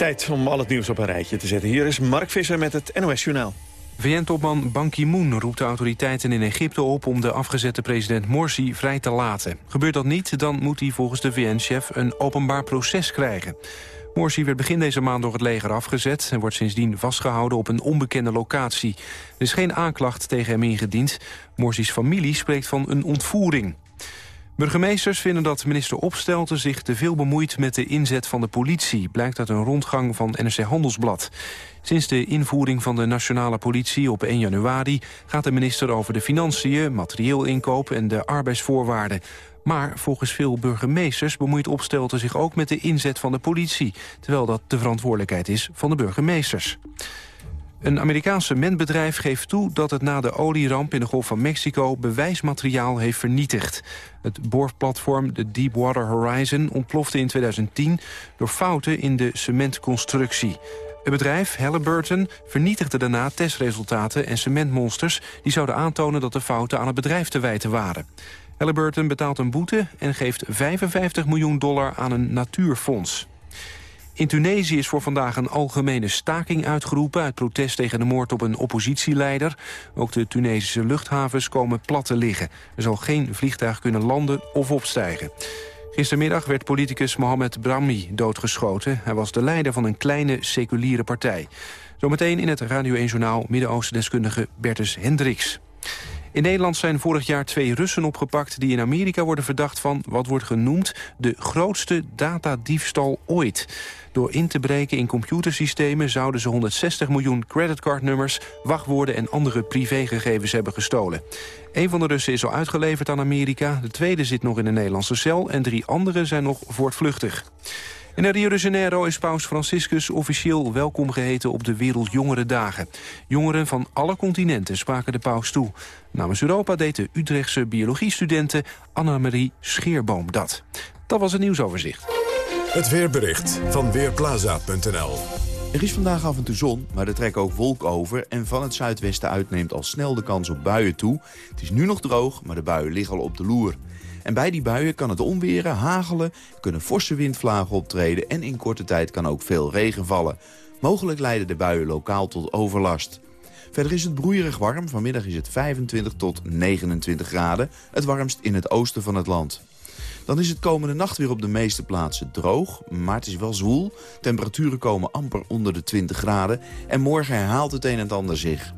Tijd om al het nieuws op een rijtje te zetten. Hier is Mark Visser met het NOS Journaal. VN-topman Ban Ki-moon roept de autoriteiten in Egypte op... om de afgezette president Morsi vrij te laten. Gebeurt dat niet, dan moet hij volgens de VN-chef een openbaar proces krijgen. Morsi werd begin deze maand door het leger afgezet... en wordt sindsdien vastgehouden op een onbekende locatie. Er is geen aanklacht tegen hem ingediend. Morsi's familie spreekt van een ontvoering. Burgemeesters vinden dat minister Opstelten zich te veel bemoeit met de inzet van de politie, blijkt uit een rondgang van NRC Handelsblad. Sinds de invoering van de nationale politie op 1 januari gaat de minister over de financiën, materieel inkoop en de arbeidsvoorwaarden. Maar volgens veel burgemeesters bemoeit Opstelten zich ook met de inzet van de politie, terwijl dat de verantwoordelijkheid is van de burgemeesters. Een Amerikaans cementbedrijf geeft toe dat het na de olieramp in de Golf van Mexico bewijsmateriaal heeft vernietigd. Het boorplatform de Deepwater Horizon ontplofte in 2010 door fouten in de cementconstructie. Het bedrijf, Halliburton, vernietigde daarna testresultaten en cementmonsters... die zouden aantonen dat de fouten aan het bedrijf te wijten waren. Halliburton betaalt een boete en geeft 55 miljoen dollar aan een natuurfonds. In Tunesië is voor vandaag een algemene staking uitgeroepen... uit protest tegen de moord op een oppositieleider. Ook de Tunesische luchthavens komen plat te liggen. Er zal geen vliegtuig kunnen landen of opstijgen. Gistermiddag werd politicus Mohamed Brahmi doodgeschoten. Hij was de leider van een kleine seculiere partij. Zometeen in het Radio 1-journaal Midden-Oosten-deskundige Bertus Hendricks. In Nederland zijn vorig jaar twee Russen opgepakt... die in Amerika worden verdacht van wat wordt genoemd... de grootste datadiefstal ooit. Door in te breken in computersystemen zouden ze 160 miljoen creditcardnummers, wachtwoorden en andere privégegevens hebben gestolen. Een van de Russen is al uitgeleverd aan Amerika, de tweede zit nog in een Nederlandse cel en drie anderen zijn nog voortvluchtig. In Rio de Janeiro is paus Franciscus officieel welkom geheten op de Wereldjongerendagen. Jongeren van alle continenten spraken de paus toe. Namens Europa deed de Utrechtse biologiestudente Annemarie Scheerboom dat. Dat was het nieuwsoverzicht. Het weerbericht van Weerplaza.nl Er is vandaag af en toe zon, maar er trekken ook wolken over... en van het zuidwesten uit neemt al snel de kans op buien toe. Het is nu nog droog, maar de buien liggen al op de loer. En bij die buien kan het onweren, hagelen, kunnen forse windvlagen optreden... en in korte tijd kan ook veel regen vallen. Mogelijk leiden de buien lokaal tot overlast. Verder is het broeierig warm. Vanmiddag is het 25 tot 29 graden. Het warmst in het oosten van het land. Dan is het komende nacht weer op de meeste plaatsen droog, maar het is wel zwoel. Temperaturen komen amper onder de 20 graden en morgen herhaalt het een en ander zich.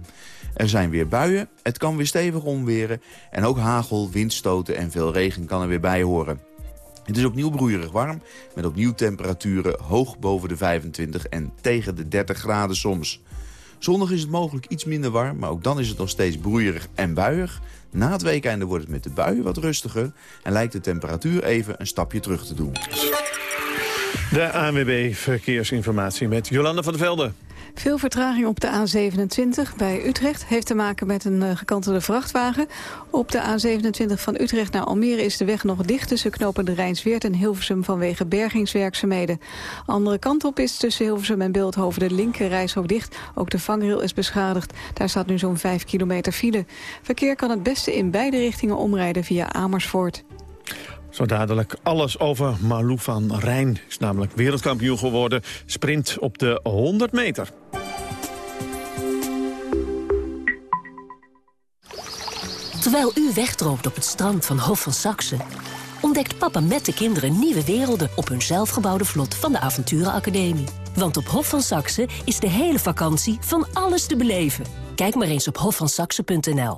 Er zijn weer buien, het kan weer stevig omweren en ook hagel, windstoten en veel regen kan er weer bij horen. Het is opnieuw broeierig warm, met opnieuw temperaturen hoog boven de 25 en tegen de 30 graden soms. Zondag is het mogelijk iets minder warm, maar ook dan is het nog steeds broeierig en buiig. Na het weekende wordt het met de buien wat rustiger en lijkt de temperatuur even een stapje terug te doen. De ANWB Verkeersinformatie met Jolanda van der Velde. Veel vertraging op de A27 bij Utrecht heeft te maken met een uh, gekantelde vrachtwagen. Op de A27 van Utrecht naar Almere is de weg nog dicht tussen knopen de Rijnsweert en Hilversum vanwege bergingswerkzaamheden. Andere kant op is tussen Hilversum en Beeldhoven de linker reishoop dicht. Ook de vangrail is beschadigd. Daar staat nu zo'n 5 kilometer file. Verkeer kan het beste in beide richtingen omrijden via Amersfoort. Zo dadelijk alles over Malou van Rijn. Is namelijk wereldkampioen geworden. Sprint op de 100 meter. Terwijl u wegdroomt op het strand van Hof van Saxe... ontdekt papa met de kinderen nieuwe werelden... op hun zelfgebouwde vlot van de Avonturenacademie. Want op Hof van Saxe is de hele vakantie van alles te beleven. Kijk maar eens op hofvansaxe.nl.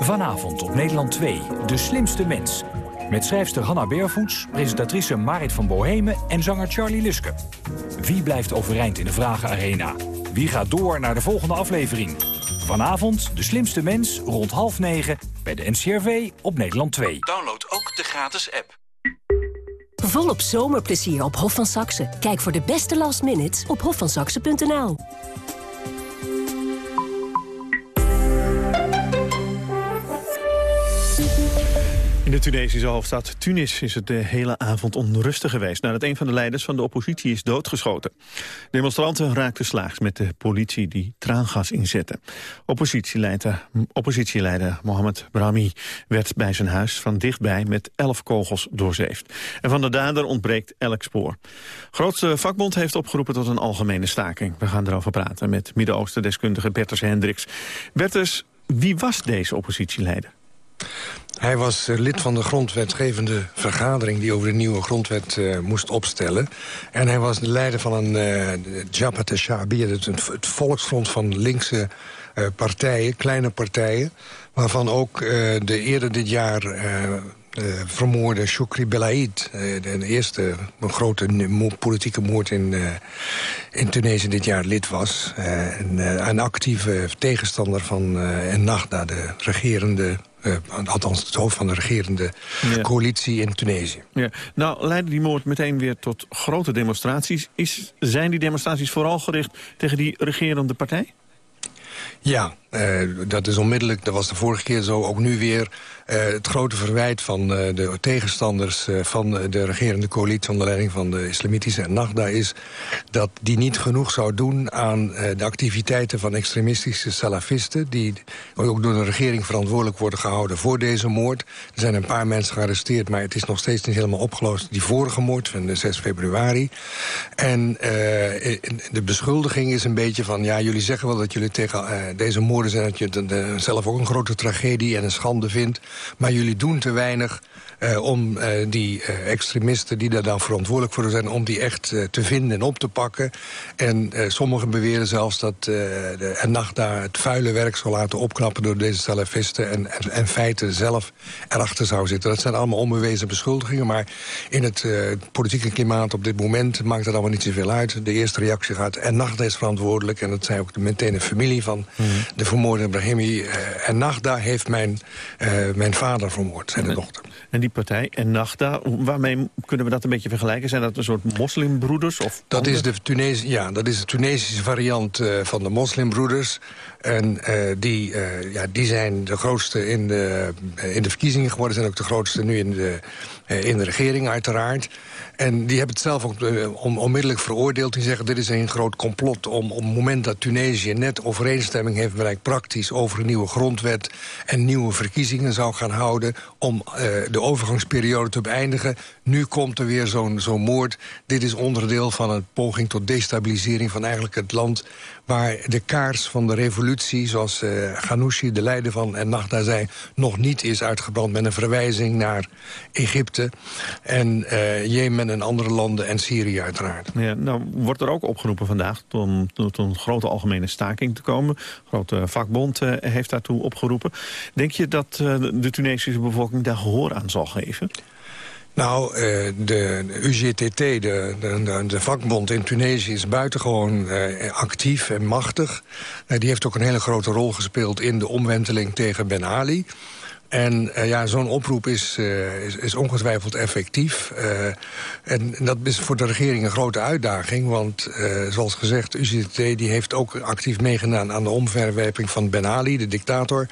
Vanavond op Nederland 2, De Slimste Mens. Met schrijfster Hanna Bervoets, presentatrice Marit van Bohemen en zanger Charlie Luske. Wie blijft overeind in de Vragenarena? Wie gaat door naar de volgende aflevering? Vanavond De Slimste Mens rond half negen bij de NCRV op Nederland 2. Download ook de gratis app. Volop zomerplezier op Hof van Saxe. Kijk voor de beste last minutes op hofvansaxe.nl. In de Tunesische hoofdstad Tunis is het de hele avond onrustig geweest... nadat een van de leiders van de oppositie is doodgeschoten. Demonstranten raakten slaags met de politie die traangas inzette. Oppositieleider, oppositieleider Mohamed Brahmi werd bij zijn huis van dichtbij... met elf kogels doorzeefd. En van de dader ontbreekt elk spoor. Grootste vakbond heeft opgeroepen tot een algemene staking. We gaan erover praten met Midden-Oosten-deskundige Bertus Hendricks. Bertus, wie was deze oppositieleider? Hij was uh, lid van de grondwetgevende vergadering... die over de nieuwe grondwet uh, moest opstellen. En hij was de leider van een uh, Jabhat al-Sha'biyya... Het, volksfront van linkse partijen, kleine partijen... waarvan ook de eerder dit jaar... Vermoorde Shukri Belaid. De eerste grote politieke moord in, in Tunesië dit jaar lid was. En, een actieve tegenstander van Ennahda, de regerende uh, althans het hoofd van de regerende ja. coalitie in Tunesië. Ja. Nou, leidde die moord meteen weer tot grote demonstraties. Is, zijn die demonstraties vooral gericht tegen die regerende partij? Ja, uh, dat is onmiddellijk, dat was de vorige keer zo, ook nu weer... Uh, het grote verwijt van uh, de tegenstanders van de regerende coalitie... onder leiding van de islamitische Nagda is... dat die niet genoeg zou doen aan de activiteiten van extremistische salafisten... die ook door de regering verantwoordelijk worden gehouden voor deze moord. Er zijn een paar mensen gearresteerd, maar het is nog steeds niet helemaal opgelost. Die vorige moord van de 6 februari. En de beschuldiging is een beetje van... ja, jullie zeggen wel dat jullie tegen deze moord zijn dat je het zelf ook een grote tragedie en een schande vindt. Maar jullie doen te weinig uh, om uh, die uh, extremisten die daar dan verantwoordelijk voor zijn... om die echt te vinden en op te pakken. En sommigen beweren zelfs dat de Ennacht daar het vuile werk zal laten opknappen... door deze salafisten en, en, en feiten zelf erachter zou zitten. Dat zijn allemaal onbewezen beschuldigingen. Maar in het politieke klimaat op dit moment maakt het allemaal niet zoveel uit. De eerste reactie gaat Ennacht is verantwoordelijk. En dat zei ook meteen de familie van mm -hmm. de vermoorde Brahimi. Ennahda heeft mijn, mijn vader vermoord, zijn de dochter. En die partij, en Nagda, waarmee kunnen we dat een beetje vergelijken? Zijn dat een soort moslimbroeders? Of dat, is de Tunesi ja, dat is de Tunesische variant uh, van de moslimbroeders. En uh, die, uh, ja, die zijn de grootste in de, in de verkiezingen geworden. Zijn ook de grootste nu in de, in de regering uiteraard. En die hebben het zelf ook on, onmiddellijk veroordeeld. Die zeggen dit is een groot complot om op het moment dat Tunesië net overeenstemming heeft bereikt praktisch over een nieuwe grondwet en nieuwe verkiezingen zou gaan houden om uh, de overgangsperiode te beëindigen. Nu komt er weer zo'n zo'n moord. Dit is onderdeel van een poging tot destabilisering van eigenlijk het land waar de kaars van de revolutie, zoals uh, Ghanouchi, de leider van en Nagda zei, nog niet is uitgebrand met een verwijzing naar Egypte en uh, Jemen en andere landen en Syrië uiteraard. Ja, nou wordt er ook opgeroepen vandaag om tot een grote algemene staking te komen. De grote vakbond uh, heeft daartoe opgeroepen. Denk je dat de Tunesische bevolking daar gehoor aan zal geven? Nou, de UGTT, de, de, de, vakbond in Tunesië, is buitengewoon uh, actief en machtig. Uh, die heeft ook een hele grote rol gespeeld in de omwenteling tegen Ben Ali. En uh, ja, zo'n oproep is, uh, is, is, ongetwijfeld effectief. Uh, en dat is voor de regering een grote uitdaging. Want zoals gezegd, UCT die heeft ook actief meegedaan... aan de omverwerping van Ben Ali, de dictator.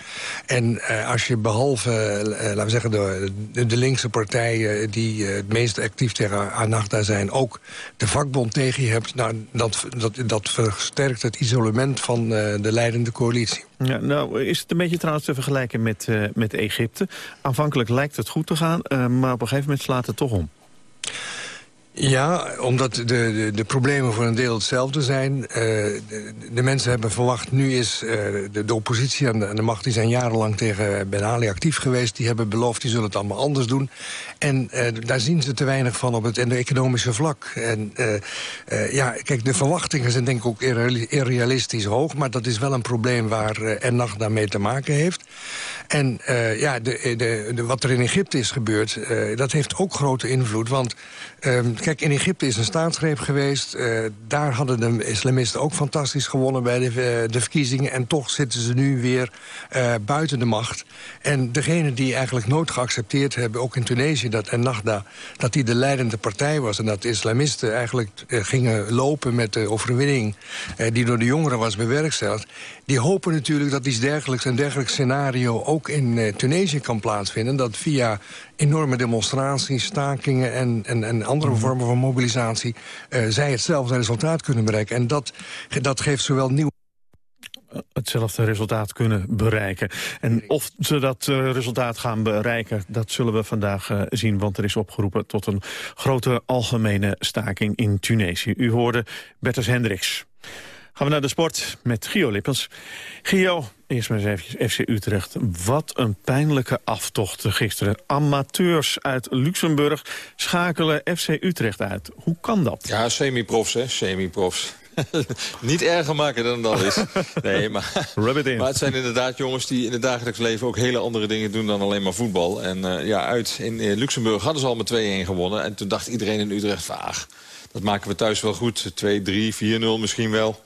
En als je behalve, laten we zeggen, de, de, de linkse partijen... die het meest actief tegen Anachta zijn... ook de vakbond tegen je hebt... Nou, dat, dat, dat versterkt het isolement van de leidende coalitie. Ja, nou, is het een beetje trouwens te vergelijken met, uh, met Egypte. Aanvankelijk lijkt het goed te gaan, uh, maar op een gegeven moment slaat het toch om. Ja, omdat de, de, de, problemen voor een deel hetzelfde zijn. Uh, de, mensen hebben verwacht, nu is uh, de, oppositie aan de, macht... die zijn jarenlang tegen Ben Ali actief geweest. Die hebben beloofd, die zullen het allemaal anders doen. En uh, daar zien ze te weinig van op het en economische vlak. En ja, kijk, de verwachtingen zijn denk ik ook irrealistisch hoog... maar dat is wel een probleem waar Ennach daarmee te maken heeft. En ja, de, wat er in Egypte is gebeurd, dat heeft ook grote invloed. Want Um, kijk, in Egypte is een staatsgreep geweest. Uh, daar hadden de islamisten ook fantastisch gewonnen bij de, de verkiezingen. En toch zitten ze nu weer buiten de macht. En degene die eigenlijk nooit geaccepteerd hebben, ook in Tunesië... dat Ennahda, dat die de leidende partij was... en dat de islamisten eigenlijk gingen lopen met de overwinning... die door de jongeren was bewerkstelligd... die hopen natuurlijk dat iets dergelijks, een dergelijk scenario... ook in Tunesië kan plaatsvinden. Dat via enorme demonstraties, stakingen en, en, en andere Mhm. vormen van mobilisatie... Uh, zij hetzelfde resultaat kunnen bereiken. En dat, dat geeft zowel nieuw hetzelfde resultaat kunnen bereiken. En of ze dat uh, resultaat gaan bereiken, dat zullen we vandaag uh, zien... want er is opgeroepen tot een grote algemene staking in Tunesië. U hoorde Bertus Hendricks. Gaan we naar de sport met Gio Lippens. Gio, eerst maar eens even FC Utrecht. Wat een pijnlijke aftocht gisteren. Amateurs uit Luxemburg schakelen FC Utrecht uit. Hoe kan dat? Ja, semi-profs, hè? Semi-profs. Niet erger maken dan dat is. Nee, maar, maar het zijn inderdaad jongens die in het dagelijks leven... ook hele andere dingen doen dan alleen maar voetbal. En uh, ja, uit in uh, Luxemburg hadden ze al met 2-1 gewonnen. En toen dacht iedereen in Utrecht van... dat maken we thuis wel goed. 2-3, 4-0 misschien wel.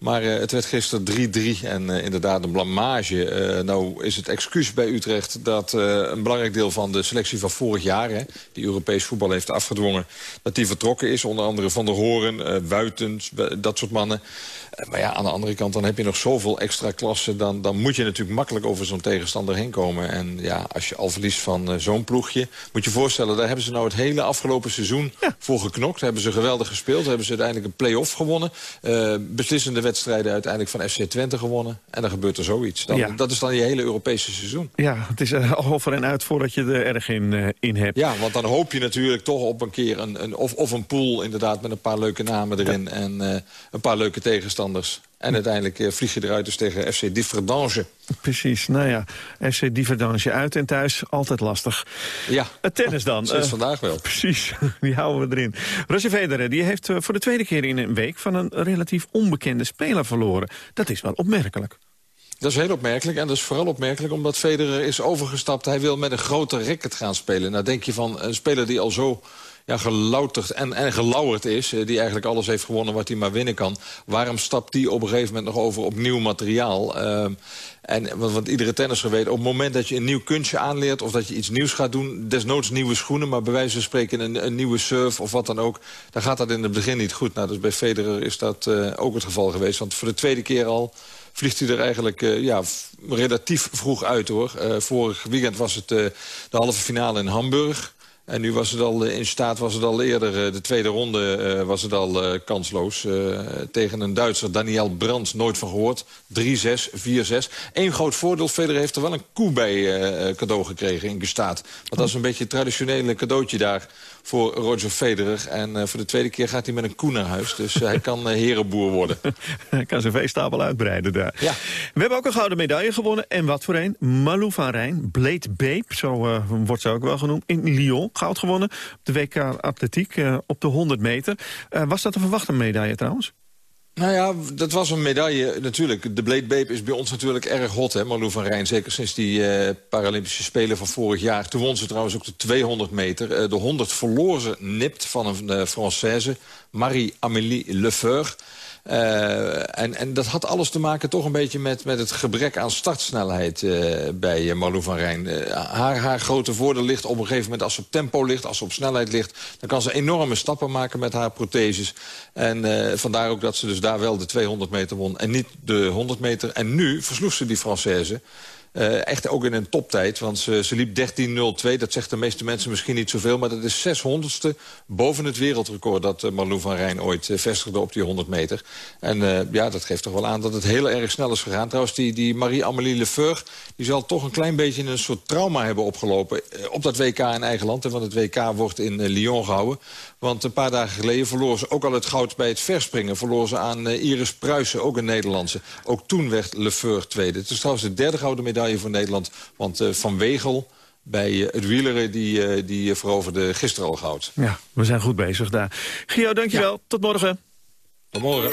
Maar uh, het werd gisteren 3-3 en uh, inderdaad een blamage. Uh, nou is het excuus bij Utrecht dat een belangrijk deel van de selectie van vorig jaar... Hè, die Europees voetbal heeft afgedwongen, dat die vertrokken is. Onder andere Van der Horen, Wuitens, dat soort mannen. Maar ja, aan de andere kant dan heb je nog zoveel extra klassen... dan, dan moet je natuurlijk makkelijk over zo'n tegenstander heen komen. En ja, als je al verliest van zo'n ploegje... moet je voorstellen, daar hebben ze nou het hele afgelopen seizoen ja. voor geknokt. Hebben ze geweldig gespeeld, hebben ze uiteindelijk een play-off gewonnen. beslissende wedstrijden uiteindelijk van FC Twente gewonnen. En dan gebeurt er zoiets. Dan, ja. Dat is dan je hele Europese seizoen. Ja, het is uh, over en uit voordat je er erg in, in hebt. Ja, want dan hoop je natuurlijk toch op een keer een, een, of, of een pool inderdaad met een paar leuke namen erin. Ja. En uh, een paar leuke tegenstanders. En uiteindelijk uh, vlieg je eruit dus tegen FC Differdange. Precies, nou ja, FC Differdange uit en thuis, altijd lastig. Ja. Het tennis dan. Sinds uh, vandaag wel. Precies, die houden we erin. Roger Federer die heeft uh, voor de tweede keer in een week... van een relatief onbekende speler verloren. Dat is wel opmerkelijk. Dat is heel opmerkelijk. En dat is vooral opmerkelijk omdat Federer is overgestapt. Hij wil met een groter racket gaan spelen. Nou denk je van een speler die al zo ja, gelouterd en, en gelauwerd is... die eigenlijk alles heeft gewonnen wat hij maar winnen kan... waarom stapt hij op een gegeven moment nog over op nieuw materiaal? Uh, en, want, iedere tennisser weet, op het moment dat je een nieuw kunstje aanleert... of dat je iets nieuws gaat doen, desnoods nieuwe schoenen... maar bij wijze van spreken een, een nieuwe surf of wat dan ook... dan gaat dat in het begin niet goed. Nou, dus bij Federer is dat uh, ook het geval geweest. Want voor de tweede keer al vliegt hij er eigenlijk uh, ja, relatief vroeg uit, hoor. Vorig weekend was het de halve finale in Hamburg... En nu was het al in staat, was het al eerder, de tweede ronde was het al kansloos. tegen een Duitser, Daniel Brands, nooit van gehoord. 3-6, 4-6. Eén groot voordeel, Federer heeft er wel een koe bij cadeau gekregen in Gestaat. Want dat is een beetje het traditionele cadeautje daar voor Roger Federer. En uh, voor de tweede keer gaat hij met een koe naar huis. Dus uh, hij kan uh, herenboer worden. hij kan zijn veestapel uitbreiden daar. Ja. We hebben ook een gouden medaille gewonnen. En wat voor een? Malou van Rijn, Blade Babe, zo wordt ze ook wel genoemd. In Lyon, goud gewonnen. Op de WK Atletiek op de 100 meter. was dat een verwachte medaille trouwens? Nou ja, dat was een medaille natuurlijk. De Babe is bij ons natuurlijk erg hot, hè, Marlou van Rijn. Zeker sinds die uh, Paralympische Spelen van vorig jaar. Toen won ze trouwens ook de 200 meter. Uh, de 100 verloor ze nipt van een uh, Française, Marie-Amélie Lefeur. Uh, en, en dat had alles te maken toch een beetje met, met het gebrek aan startsnelheid uh, bij uh, Marlou van Rijn. haar, haar grote voordeel ligt op een gegeven moment als ze op tempo ligt, als ze op snelheid ligt. Dan kan ze enorme stappen maken met haar protheses. En vandaar ook dat ze dus daar wel de 200 meter won en niet de 100 meter. En nu versloeg ze die Française. Uh, echt ook in een toptijd, want ze, ze liep 13.02. Dat zegt de meeste mensen misschien niet zoveel... maar dat is 600ste boven het wereldrecord... dat uh, van Rijn ooit uh, vestigde op die 100 meter. En ja, dat geeft toch wel aan dat het heel erg snel is gegaan. Trouwens, die, die Marie-Amélie Lefeur... die zal toch een klein beetje een soort trauma hebben opgelopen... op dat WK in eigen land. Want het WK wordt in Lyon gehouden. Want een paar dagen geleden verloor ze ook al het goud bij het verspringen. Verloor ze aan Iris Pruisen, ook een Nederlandse. Ook toen werd Lefeur tweede. Het is trouwens de derde gouden medaille voor Nederland. Want uh, Van Wegel bij uh, het wieleren, die, die veroverde gisteren al goud. Ja, we zijn goed bezig daar. Gio, dankjewel. Ja. Tot morgen. Tot morgen.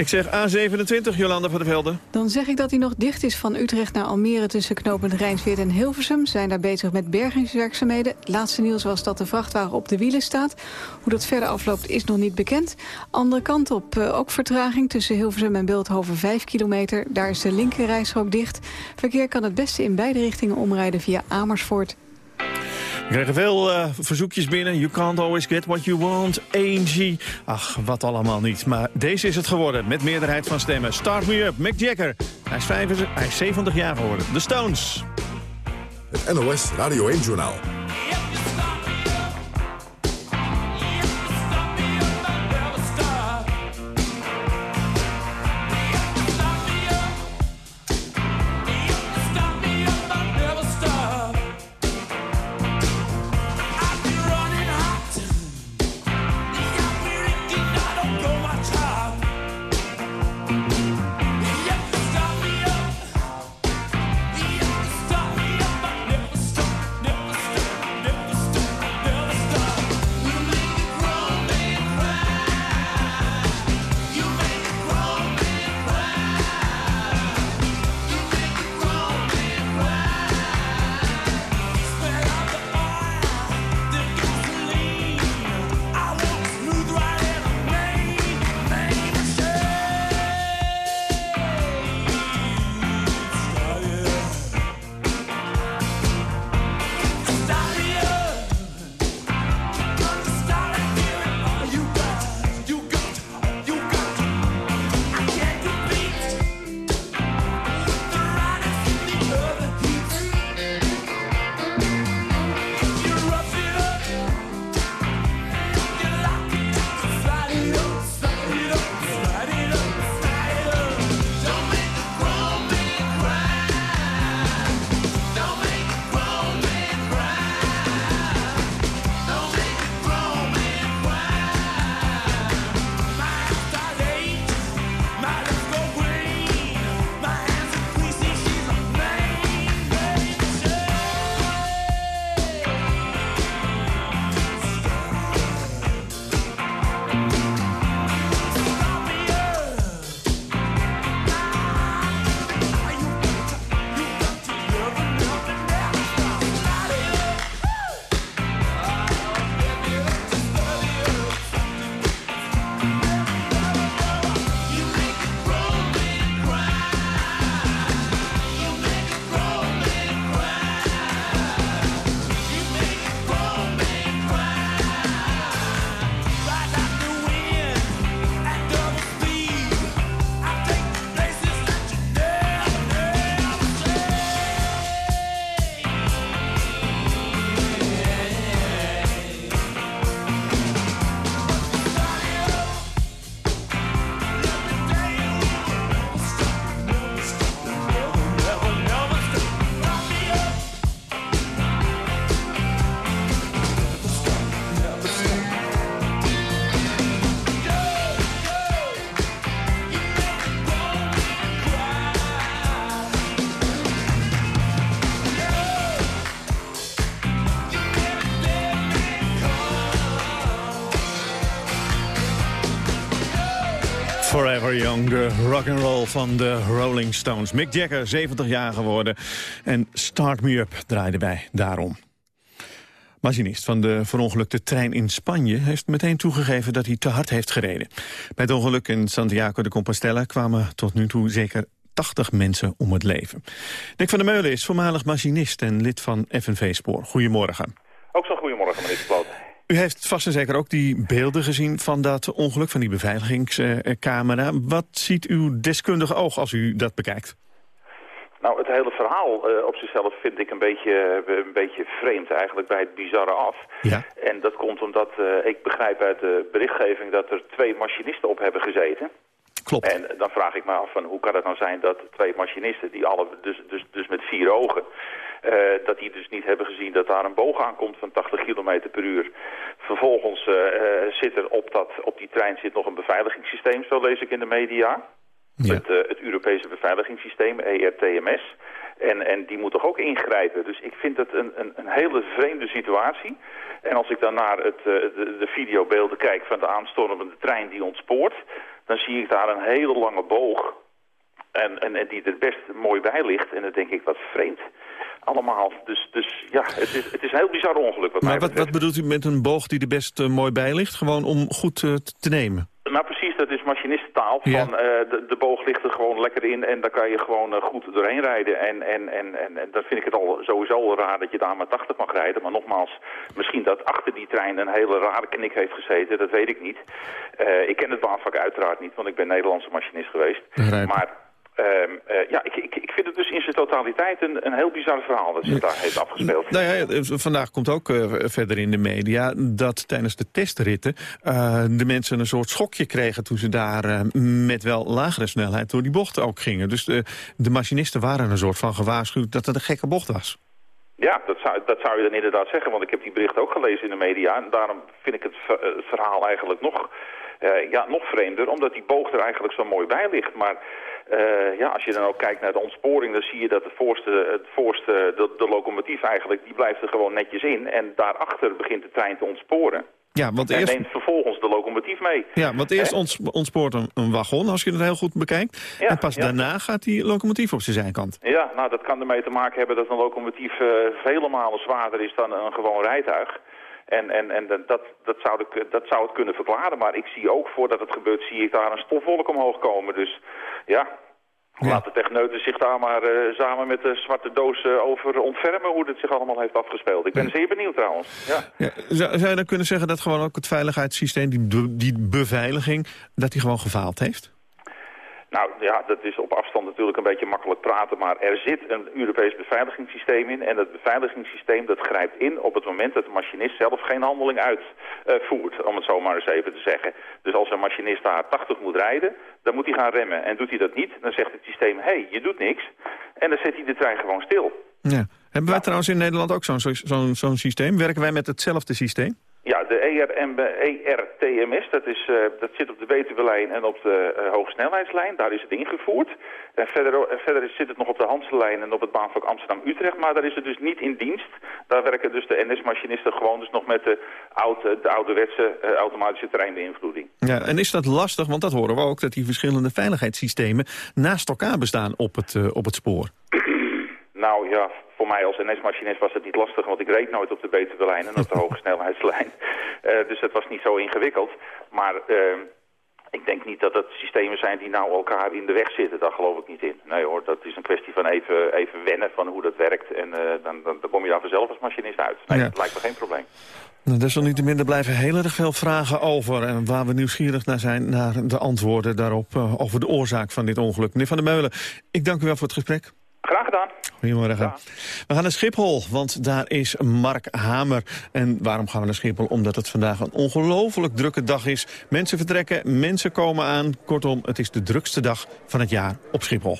Ik zeg A27, Jolanda van der Velde. Dan zeg ik dat hij nog dicht is van Utrecht naar Almere... tussen knopend Rijnsweert en Hilversum. Zijn daar bezig met bergingswerkzaamheden. laatste nieuws was dat de vrachtwagen op de wielen staat. Hoe dat verder afloopt is nog niet bekend. Andere kant op uh, ook vertraging tussen Hilversum en Beeldhoven 5 kilometer. Daar is de linkerrijstrook dicht. Verkeer kan het beste in beide richtingen omrijden via Amersfoort. We krijgen veel uh, verzoekjes binnen. You can't always get what you want. Angie. Ach, wat allemaal niet. Maar deze is het geworden. Met meerderheid van stemmen. Start me up. Mick Jagger. Hij is, 75, hij is 70 jaar geworden. The Stones. Het NOS Radio 1-journaal. Forever De rock and roll van de Rolling Stones. Mick Jagger, 70 jaar geworden. En Start Me Up draaide bij daarom. Machinist van de verongelukte trein in Spanje heeft meteen toegegeven dat hij te hard heeft gereden. Bij het ongeluk in Santiago de Compostela kwamen tot nu toe zeker 80 mensen om het leven. Nick van der Meulen is voormalig machinist en lid van FNV Spoor. Goedemorgen. Ook zo'n goedemorgen, meneer Kloot. U heeft vast en zeker ook die beelden gezien van dat ongeluk, van die beveiligingscamera. Wat ziet uw deskundige oog als u dat bekijkt? Nou, het hele verhaal uh, op zichzelf vind ik een beetje, een beetje vreemd eigenlijk bij het bizarre af. Ja. En dat komt omdat uh, ik begrijp uit de berichtgeving dat er twee machinisten op hebben gezeten. Klopt. En dan vraag ik me af van hoe kan het nou zijn dat twee machinisten, die alle, dus, dus, dus met vier ogen, uh, dat die dus niet hebben gezien dat daar een boog aankomt van 80 km per uur. Vervolgens uh, zit er op, dat, op die trein zit nog een beveiligingssysteem, zo lees ik in de media. Ja. Het, uh, het Europese beveiligingssysteem, ERTMS. En, en die moet toch ook ingrijpen. Dus ik vind het een, een, een hele vreemde situatie. En als ik dan naar het, de, de videobeelden kijk van de aanstormende trein die ontspoort... dan zie ik daar een hele lange boog. En, en, en die er best mooi bij ligt. En dan denk ik, wat vreemd allemaal. Dus, dus ja, het is, het is een heel bizar ongeluk. Wat maar mij wat, wat bedoelt u met een boog die er best uh, mooi bij ligt? Gewoon om goed uh, te nemen? Nou precies, dat is machinistentaal. Ja. Van, uh, de, de boog ligt er gewoon lekker in en daar kan je gewoon uh, goed doorheen rijden. En, en, en, en, en dan vind ik het al sowieso al raar dat je daar maar 80 mag rijden. Maar nogmaals, misschien dat achter die trein een hele rare knik heeft gezeten, dat weet ik niet. Uh, ik ken het baanvak uiteraard niet, want ik ben Nederlandse machinist geweest. Maar Uh, uh, ja, ik, ik, ik vind het dus in zijn totaliteit een, een heel bizar verhaal dat zich daar heeft afgespeeld. Nou ja, vandaag komt ook uh, verder in de media dat tijdens de testritten de mensen een soort schokje kregen toen ze daar met wel lagere snelheid door die bochten ook gingen. Dus de, de machinisten waren een soort van gewaarschuwd dat het een gekke bocht was. Ja, dat zou, dat zou je dan inderdaad zeggen, want ik heb die bericht ook gelezen in de media. En daarom vind ik het, het verhaal eigenlijk nog, ja, nog vreemder, omdat die boog er eigenlijk zo mooi bij ligt. Maar uh, ja, als je dan ook kijkt naar de ontsporing, dan zie je dat de voorste, het voorste, de, de locomotief eigenlijk, die blijft er gewoon netjes in. En daarachter begint de trein te ontsporen. Ja, want en eerst... neemt vervolgens de locomotief mee. Ja, want eerst ontspoort een, een, wagon, als je het heel goed bekijkt. Ja, en pas ja. daarna gaat die locomotief op zijn zijkant. Ja, nou dat kan ermee te maken hebben dat een locomotief uh, vele malen zwaarder is dan een gewoon rijtuig. En, en, en dat, dat, zou de, dat zou het kunnen verklaren. Maar ik zie ook, voordat het gebeurt, zie ik daar een stofwolk omhoog komen. Dus ja, ja. laat de techneuten zich daar maar uh, samen met de zwarte doos uh, over ontfermen... hoe dit zich allemaal heeft afgespeeld. Ik ben ja. zeer benieuwd trouwens. Ja. Ja, zou, zou je dan kunnen zeggen dat gewoon ook het veiligheidssysteem, die, die beveiliging... dat die gewoon gefaald heeft? Nou ja, dat is op natuurlijk een beetje makkelijk praten, maar er zit een Europees beveiligingssysteem in. En dat beveiligingssysteem dat grijpt in op het moment dat de machinist zelf geen handeling uitvoert, om het zo maar eens even te zeggen. Dus als een machinist daar 80 moet rijden, dan moet hij gaan remmen. En doet hij dat niet, dan zegt het systeem, hé, hey, je doet niks. En dan zet hij de trein gewoon stil. Ja. Hebben wij trouwens in Nederland ook zo'n zo'n zo'n systeem? Werken wij met hetzelfde systeem? De ERMB, ERTMS, dat, is, uh, dat zit op de Betuwe-lijn en op de uh, hoogsnelheidslijn. Daar is het ingevoerd. En verder, uh, verder zit het nog op de Hanselijn en op het baanvak Amsterdam-Utrecht. Maar daar is het dus niet in dienst. Daar werken dus de NS-machinisten gewoon dus nog met de, oude, de ouderwetse automatische treinbeïnvloeding. Ja, en is dat lastig? Want dat horen we ook, dat die verschillende veiligheidssystemen naast elkaar bestaan op het, op het spoor. nou ja, voor mij als NS-machinist was het niet lastig, want ik reed nooit op de Betuwe-lijn en op de hoge snelheidslijn. Uh, dus het was niet zo ingewikkeld. Maar uh, ik denk niet dat het systemen zijn die nou elkaar in de weg zitten. Daar geloof ik niet in. Nee hoor, dat is een kwestie van even, even wennen van hoe dat werkt. En uh, dan, dan, dan, kom je daar vanzelf als machinist uit. Nee, ja. dat lijkt me geen probleem. Nou, desalniettemin, er blijven heel erg veel vragen over. En waar we nieuwsgierig naar zijn, naar de antwoorden daarop... over de oorzaak van dit ongeluk. Meneer Van der Meulen, ik dank u wel voor het gesprek. Graag gedaan. Goedemorgen. Ja. We gaan naar Schiphol, want daar is Mark Hamer. En waarom gaan we naar Schiphol? Omdat het vandaag een ongelooflijk drukke dag is. Mensen vertrekken, mensen komen aan. Kortom, het is de drukste dag van het jaar op Schiphol.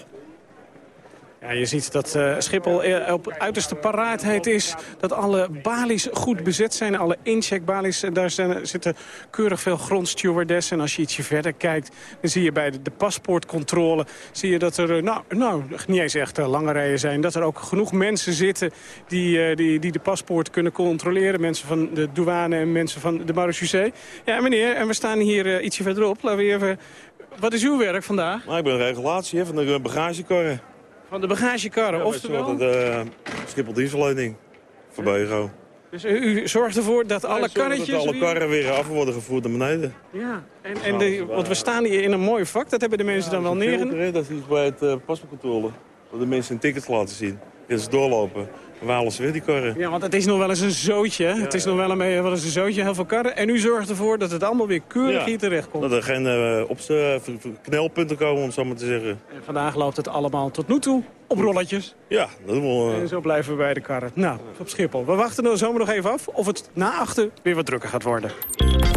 Ja, je ziet dat uh, Schiphol op uiterste paraatheid is. Dat alle balies goed bezet zijn. Alle incheckbalies, daar zitten keurig veel grondstewardessen. En als je ietsje verder kijkt, dan zie je bij de, de paspoortcontrole... zie je dat er, nou, nou niet eens echt lange rijen zijn. Dat er ook genoeg mensen zitten die, die, die de paspoort kunnen controleren. Mensen van de douane en mensen van de marechaussee. Ja, meneer, en we staan hier ietsje verderop. Laten we even wat is uw werk vandaag? Nou, ik ben regulatie van de bagagekarren. Van de bagagekarren, ja, oftewel? De uh, Schiphol voor Bego. Dus u zorgt ervoor dat alle karretjes... dat alle karren weer af worden gevoerd naar beneden. Ja, en, en de, want we staan hier in een mooi vak. Dat hebben de mensen dan wel neer. Dat is bij het uh, paspoortcontrole. Dat de mensen hun tickets laten zien. Dat ze doorlopen. Dan halen ze weer die karren. Ja, want het is nog wel eens een zootje. het is nog wel, een, wel eens een zootje, heel veel karren. En u zorgt ervoor dat het allemaal weer keurig hier terecht komt. Dat er geen uh, op knelpunten komen, om zo maar te zeggen. En vandaag loopt het allemaal tot nu toe op rolletjes. Ja, dat doen we. En zo blijven we bij de karren. Nou, op Schiphol. We wachten er zomer nog even af of het na achter weer wat drukker gaat worden.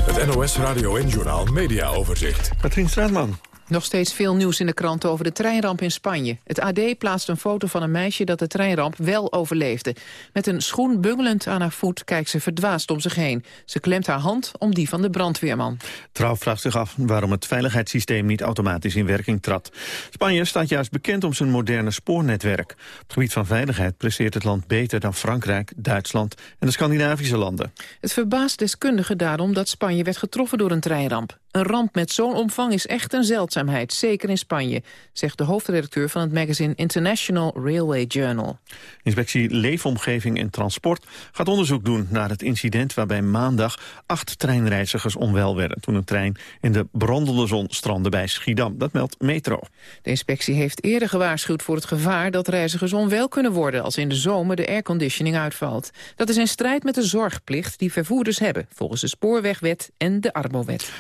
Het NOS Radio en Journal Media Overzicht. Katrien Straatman. Nog steeds veel nieuws in de krant over de treinramp in Spanje. Het AD plaatst een foto van een meisje dat de treinramp wel overleefde. Met een schoen bungelend aan haar voet kijkt ze verdwaasd om zich heen. Ze klemt haar hand om die van de brandweerman. Trouw vraagt zich af waarom het veiligheidssysteem niet automatisch in werking trad. Spanje staat juist bekend om zijn moderne spoornetwerk. Op het gebied van veiligheid presteert het land beter dan Frankrijk, Duitsland en de Scandinavische landen. Het verbaast deskundigen daarom dat Spanje werd getroffen door een treinramp. Een ramp met zo'n omvang is echt een zeldzaamheid, zeker in Spanje, zegt de hoofdredacteur van het magazine International Railway Journal. Inspectie Leefomgeving en Transport gaat onderzoek doen naar het incident waarbij maandag acht treinreizigers onwel werden toen een trein in de brandende zon strandde bij Schiedam. Dat meldt Metro. De inspectie heeft eerder gewaarschuwd voor het gevaar dat reizigers onwel kunnen worden als in de zomer de airconditioning uitvalt. Dat is in strijd met de zorgplicht die vervoerders hebben, volgens de Spoorwegwet en de Arbowet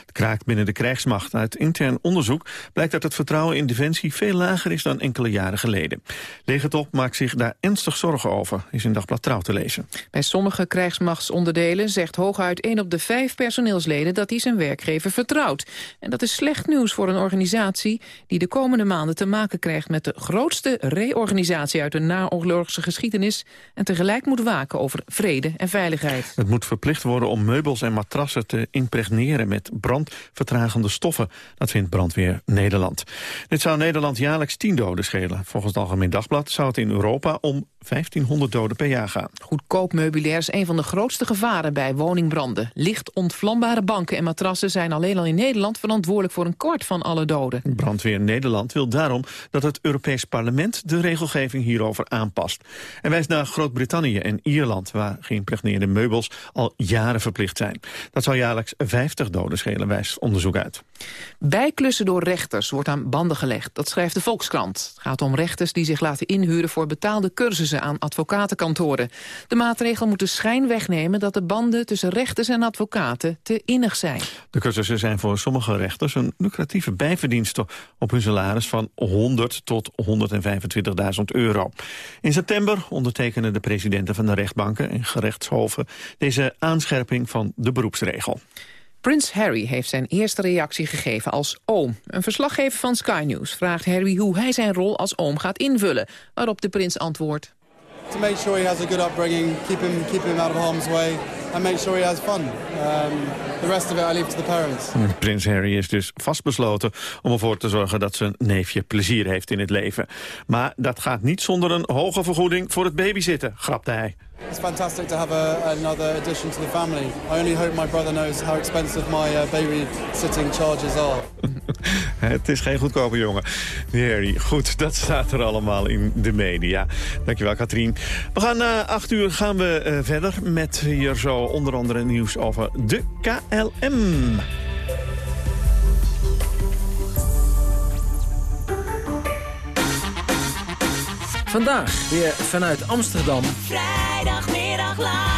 binnen de krijgsmacht. Uit intern onderzoek blijkt dat het vertrouwen in Defensie veel lager is dan enkele jaren geleden. Legertop maakt zich daar ernstig zorgen over, is in Dagblad Trouw te lezen. Bij sommige krijgsmachtsonderdelen zegt hooguit 1 op de 5 personeelsleden dat hij zijn werkgever vertrouwt. En dat is slecht nieuws voor een organisatie die de komende maanden te maken krijgt met de grootste reorganisatie uit de naoorlogse geschiedenis en tegelijk moet waken over vrede en veiligheid. Het moet verplicht worden om meubels en matrassen te impregneren met brand vertragende stoffen. Dat vindt brandweer Nederland. Dit zou Nederland jaarlijks 10 doden schelen. Volgens het Algemeen Dagblad zou het in Europa om 1500 doden per jaar gaan. Goedkoop meubilair is een van de grootste gevaren bij woningbranden. Licht ontvlambare banken en matrassen zijn alleen al in Nederland verantwoordelijk voor een kwart van alle doden. Brandweer Nederland wil daarom dat het Europees Parlement de regelgeving hierover aanpast. En wijst naar Groot-Brittannië en Ierland, waar geïmpregneerde meubels al jaren verplicht zijn. Dat zou jaarlijks 50 doden schelen, wijst onderzoek uit. Bijklussen door rechters wordt aan banden gelegd. Dat schrijft de Volkskrant. Het gaat om rechters die zich laten inhuren voor betaalde cursussen aan advocatenkantoren. De maatregel moet de schijn wegnemen dat de banden tussen rechters en advocaten te innig zijn. De cursussen zijn voor sommige rechters een lucratieve bijverdienste op hun salaris van 100 tot 125.000 euro. In september ondertekenen de presidenten van de rechtbanken en gerechtshoven deze aanscherping van de beroepsregel. Prins Harry heeft zijn eerste reactie gegeven als oom. Een verslaggever van Sky News vraagt Harry hoe hij zijn rol als oom gaat invullen. Waarop de prins antwoordt. To make sure he has a good upbringing, keep him, keep him out of harm's way and make sure he has fun. Um, the rest of it I leave to the parents. Prins Harry is dus vastbesloten om ervoor te zorgen dat zijn neefje plezier heeft in het leven. Maar dat gaat niet zonder een hoge vergoeding voor het babysitten, grapte hij. It's fantastic to have a, another addition to the family. I only hope my brother knows how expensive my uh, babysitting charges are. Het is geen goedkope jongen, Harry. Goed, dat staat er allemaal in de media. Dankjewel, Katrien. We gaan na acht uur gaan we uh, verder met hier zo onder andere nieuws over de KLM. Vandaag weer vanuit Amsterdam. Vrijdagmiddag live.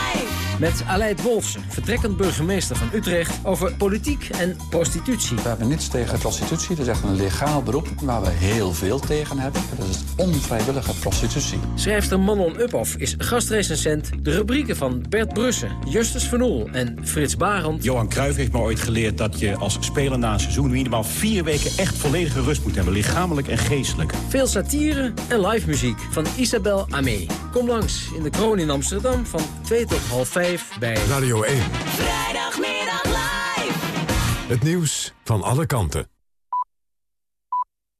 Met Aleid Wolfsen, vertrekkend burgemeester van Utrecht... over politiek en prostitutie. We hebben niets tegen prostitutie. Dat is echt een legaal beroep waar we heel veel tegen hebben. Dat is onvrijwillige prostitutie. Schrijfster Manon Uphoff is gastrecensent. De rubrieken van Bert Brussen, Justus Van Oel en Frits Barend. Johan Cruijff heeft me ooit geleerd dat je als speler na een seizoen... minimaal vier weken echt volledige rust moet hebben. Lichamelijk en geestelijk. Veel satire en live muziek van Isabel Amé. Kom langs in de Kroon in Amsterdam van 2 tot half 5 bij Radio 1. Vrijdagmiddag live. Het nieuws van alle kanten.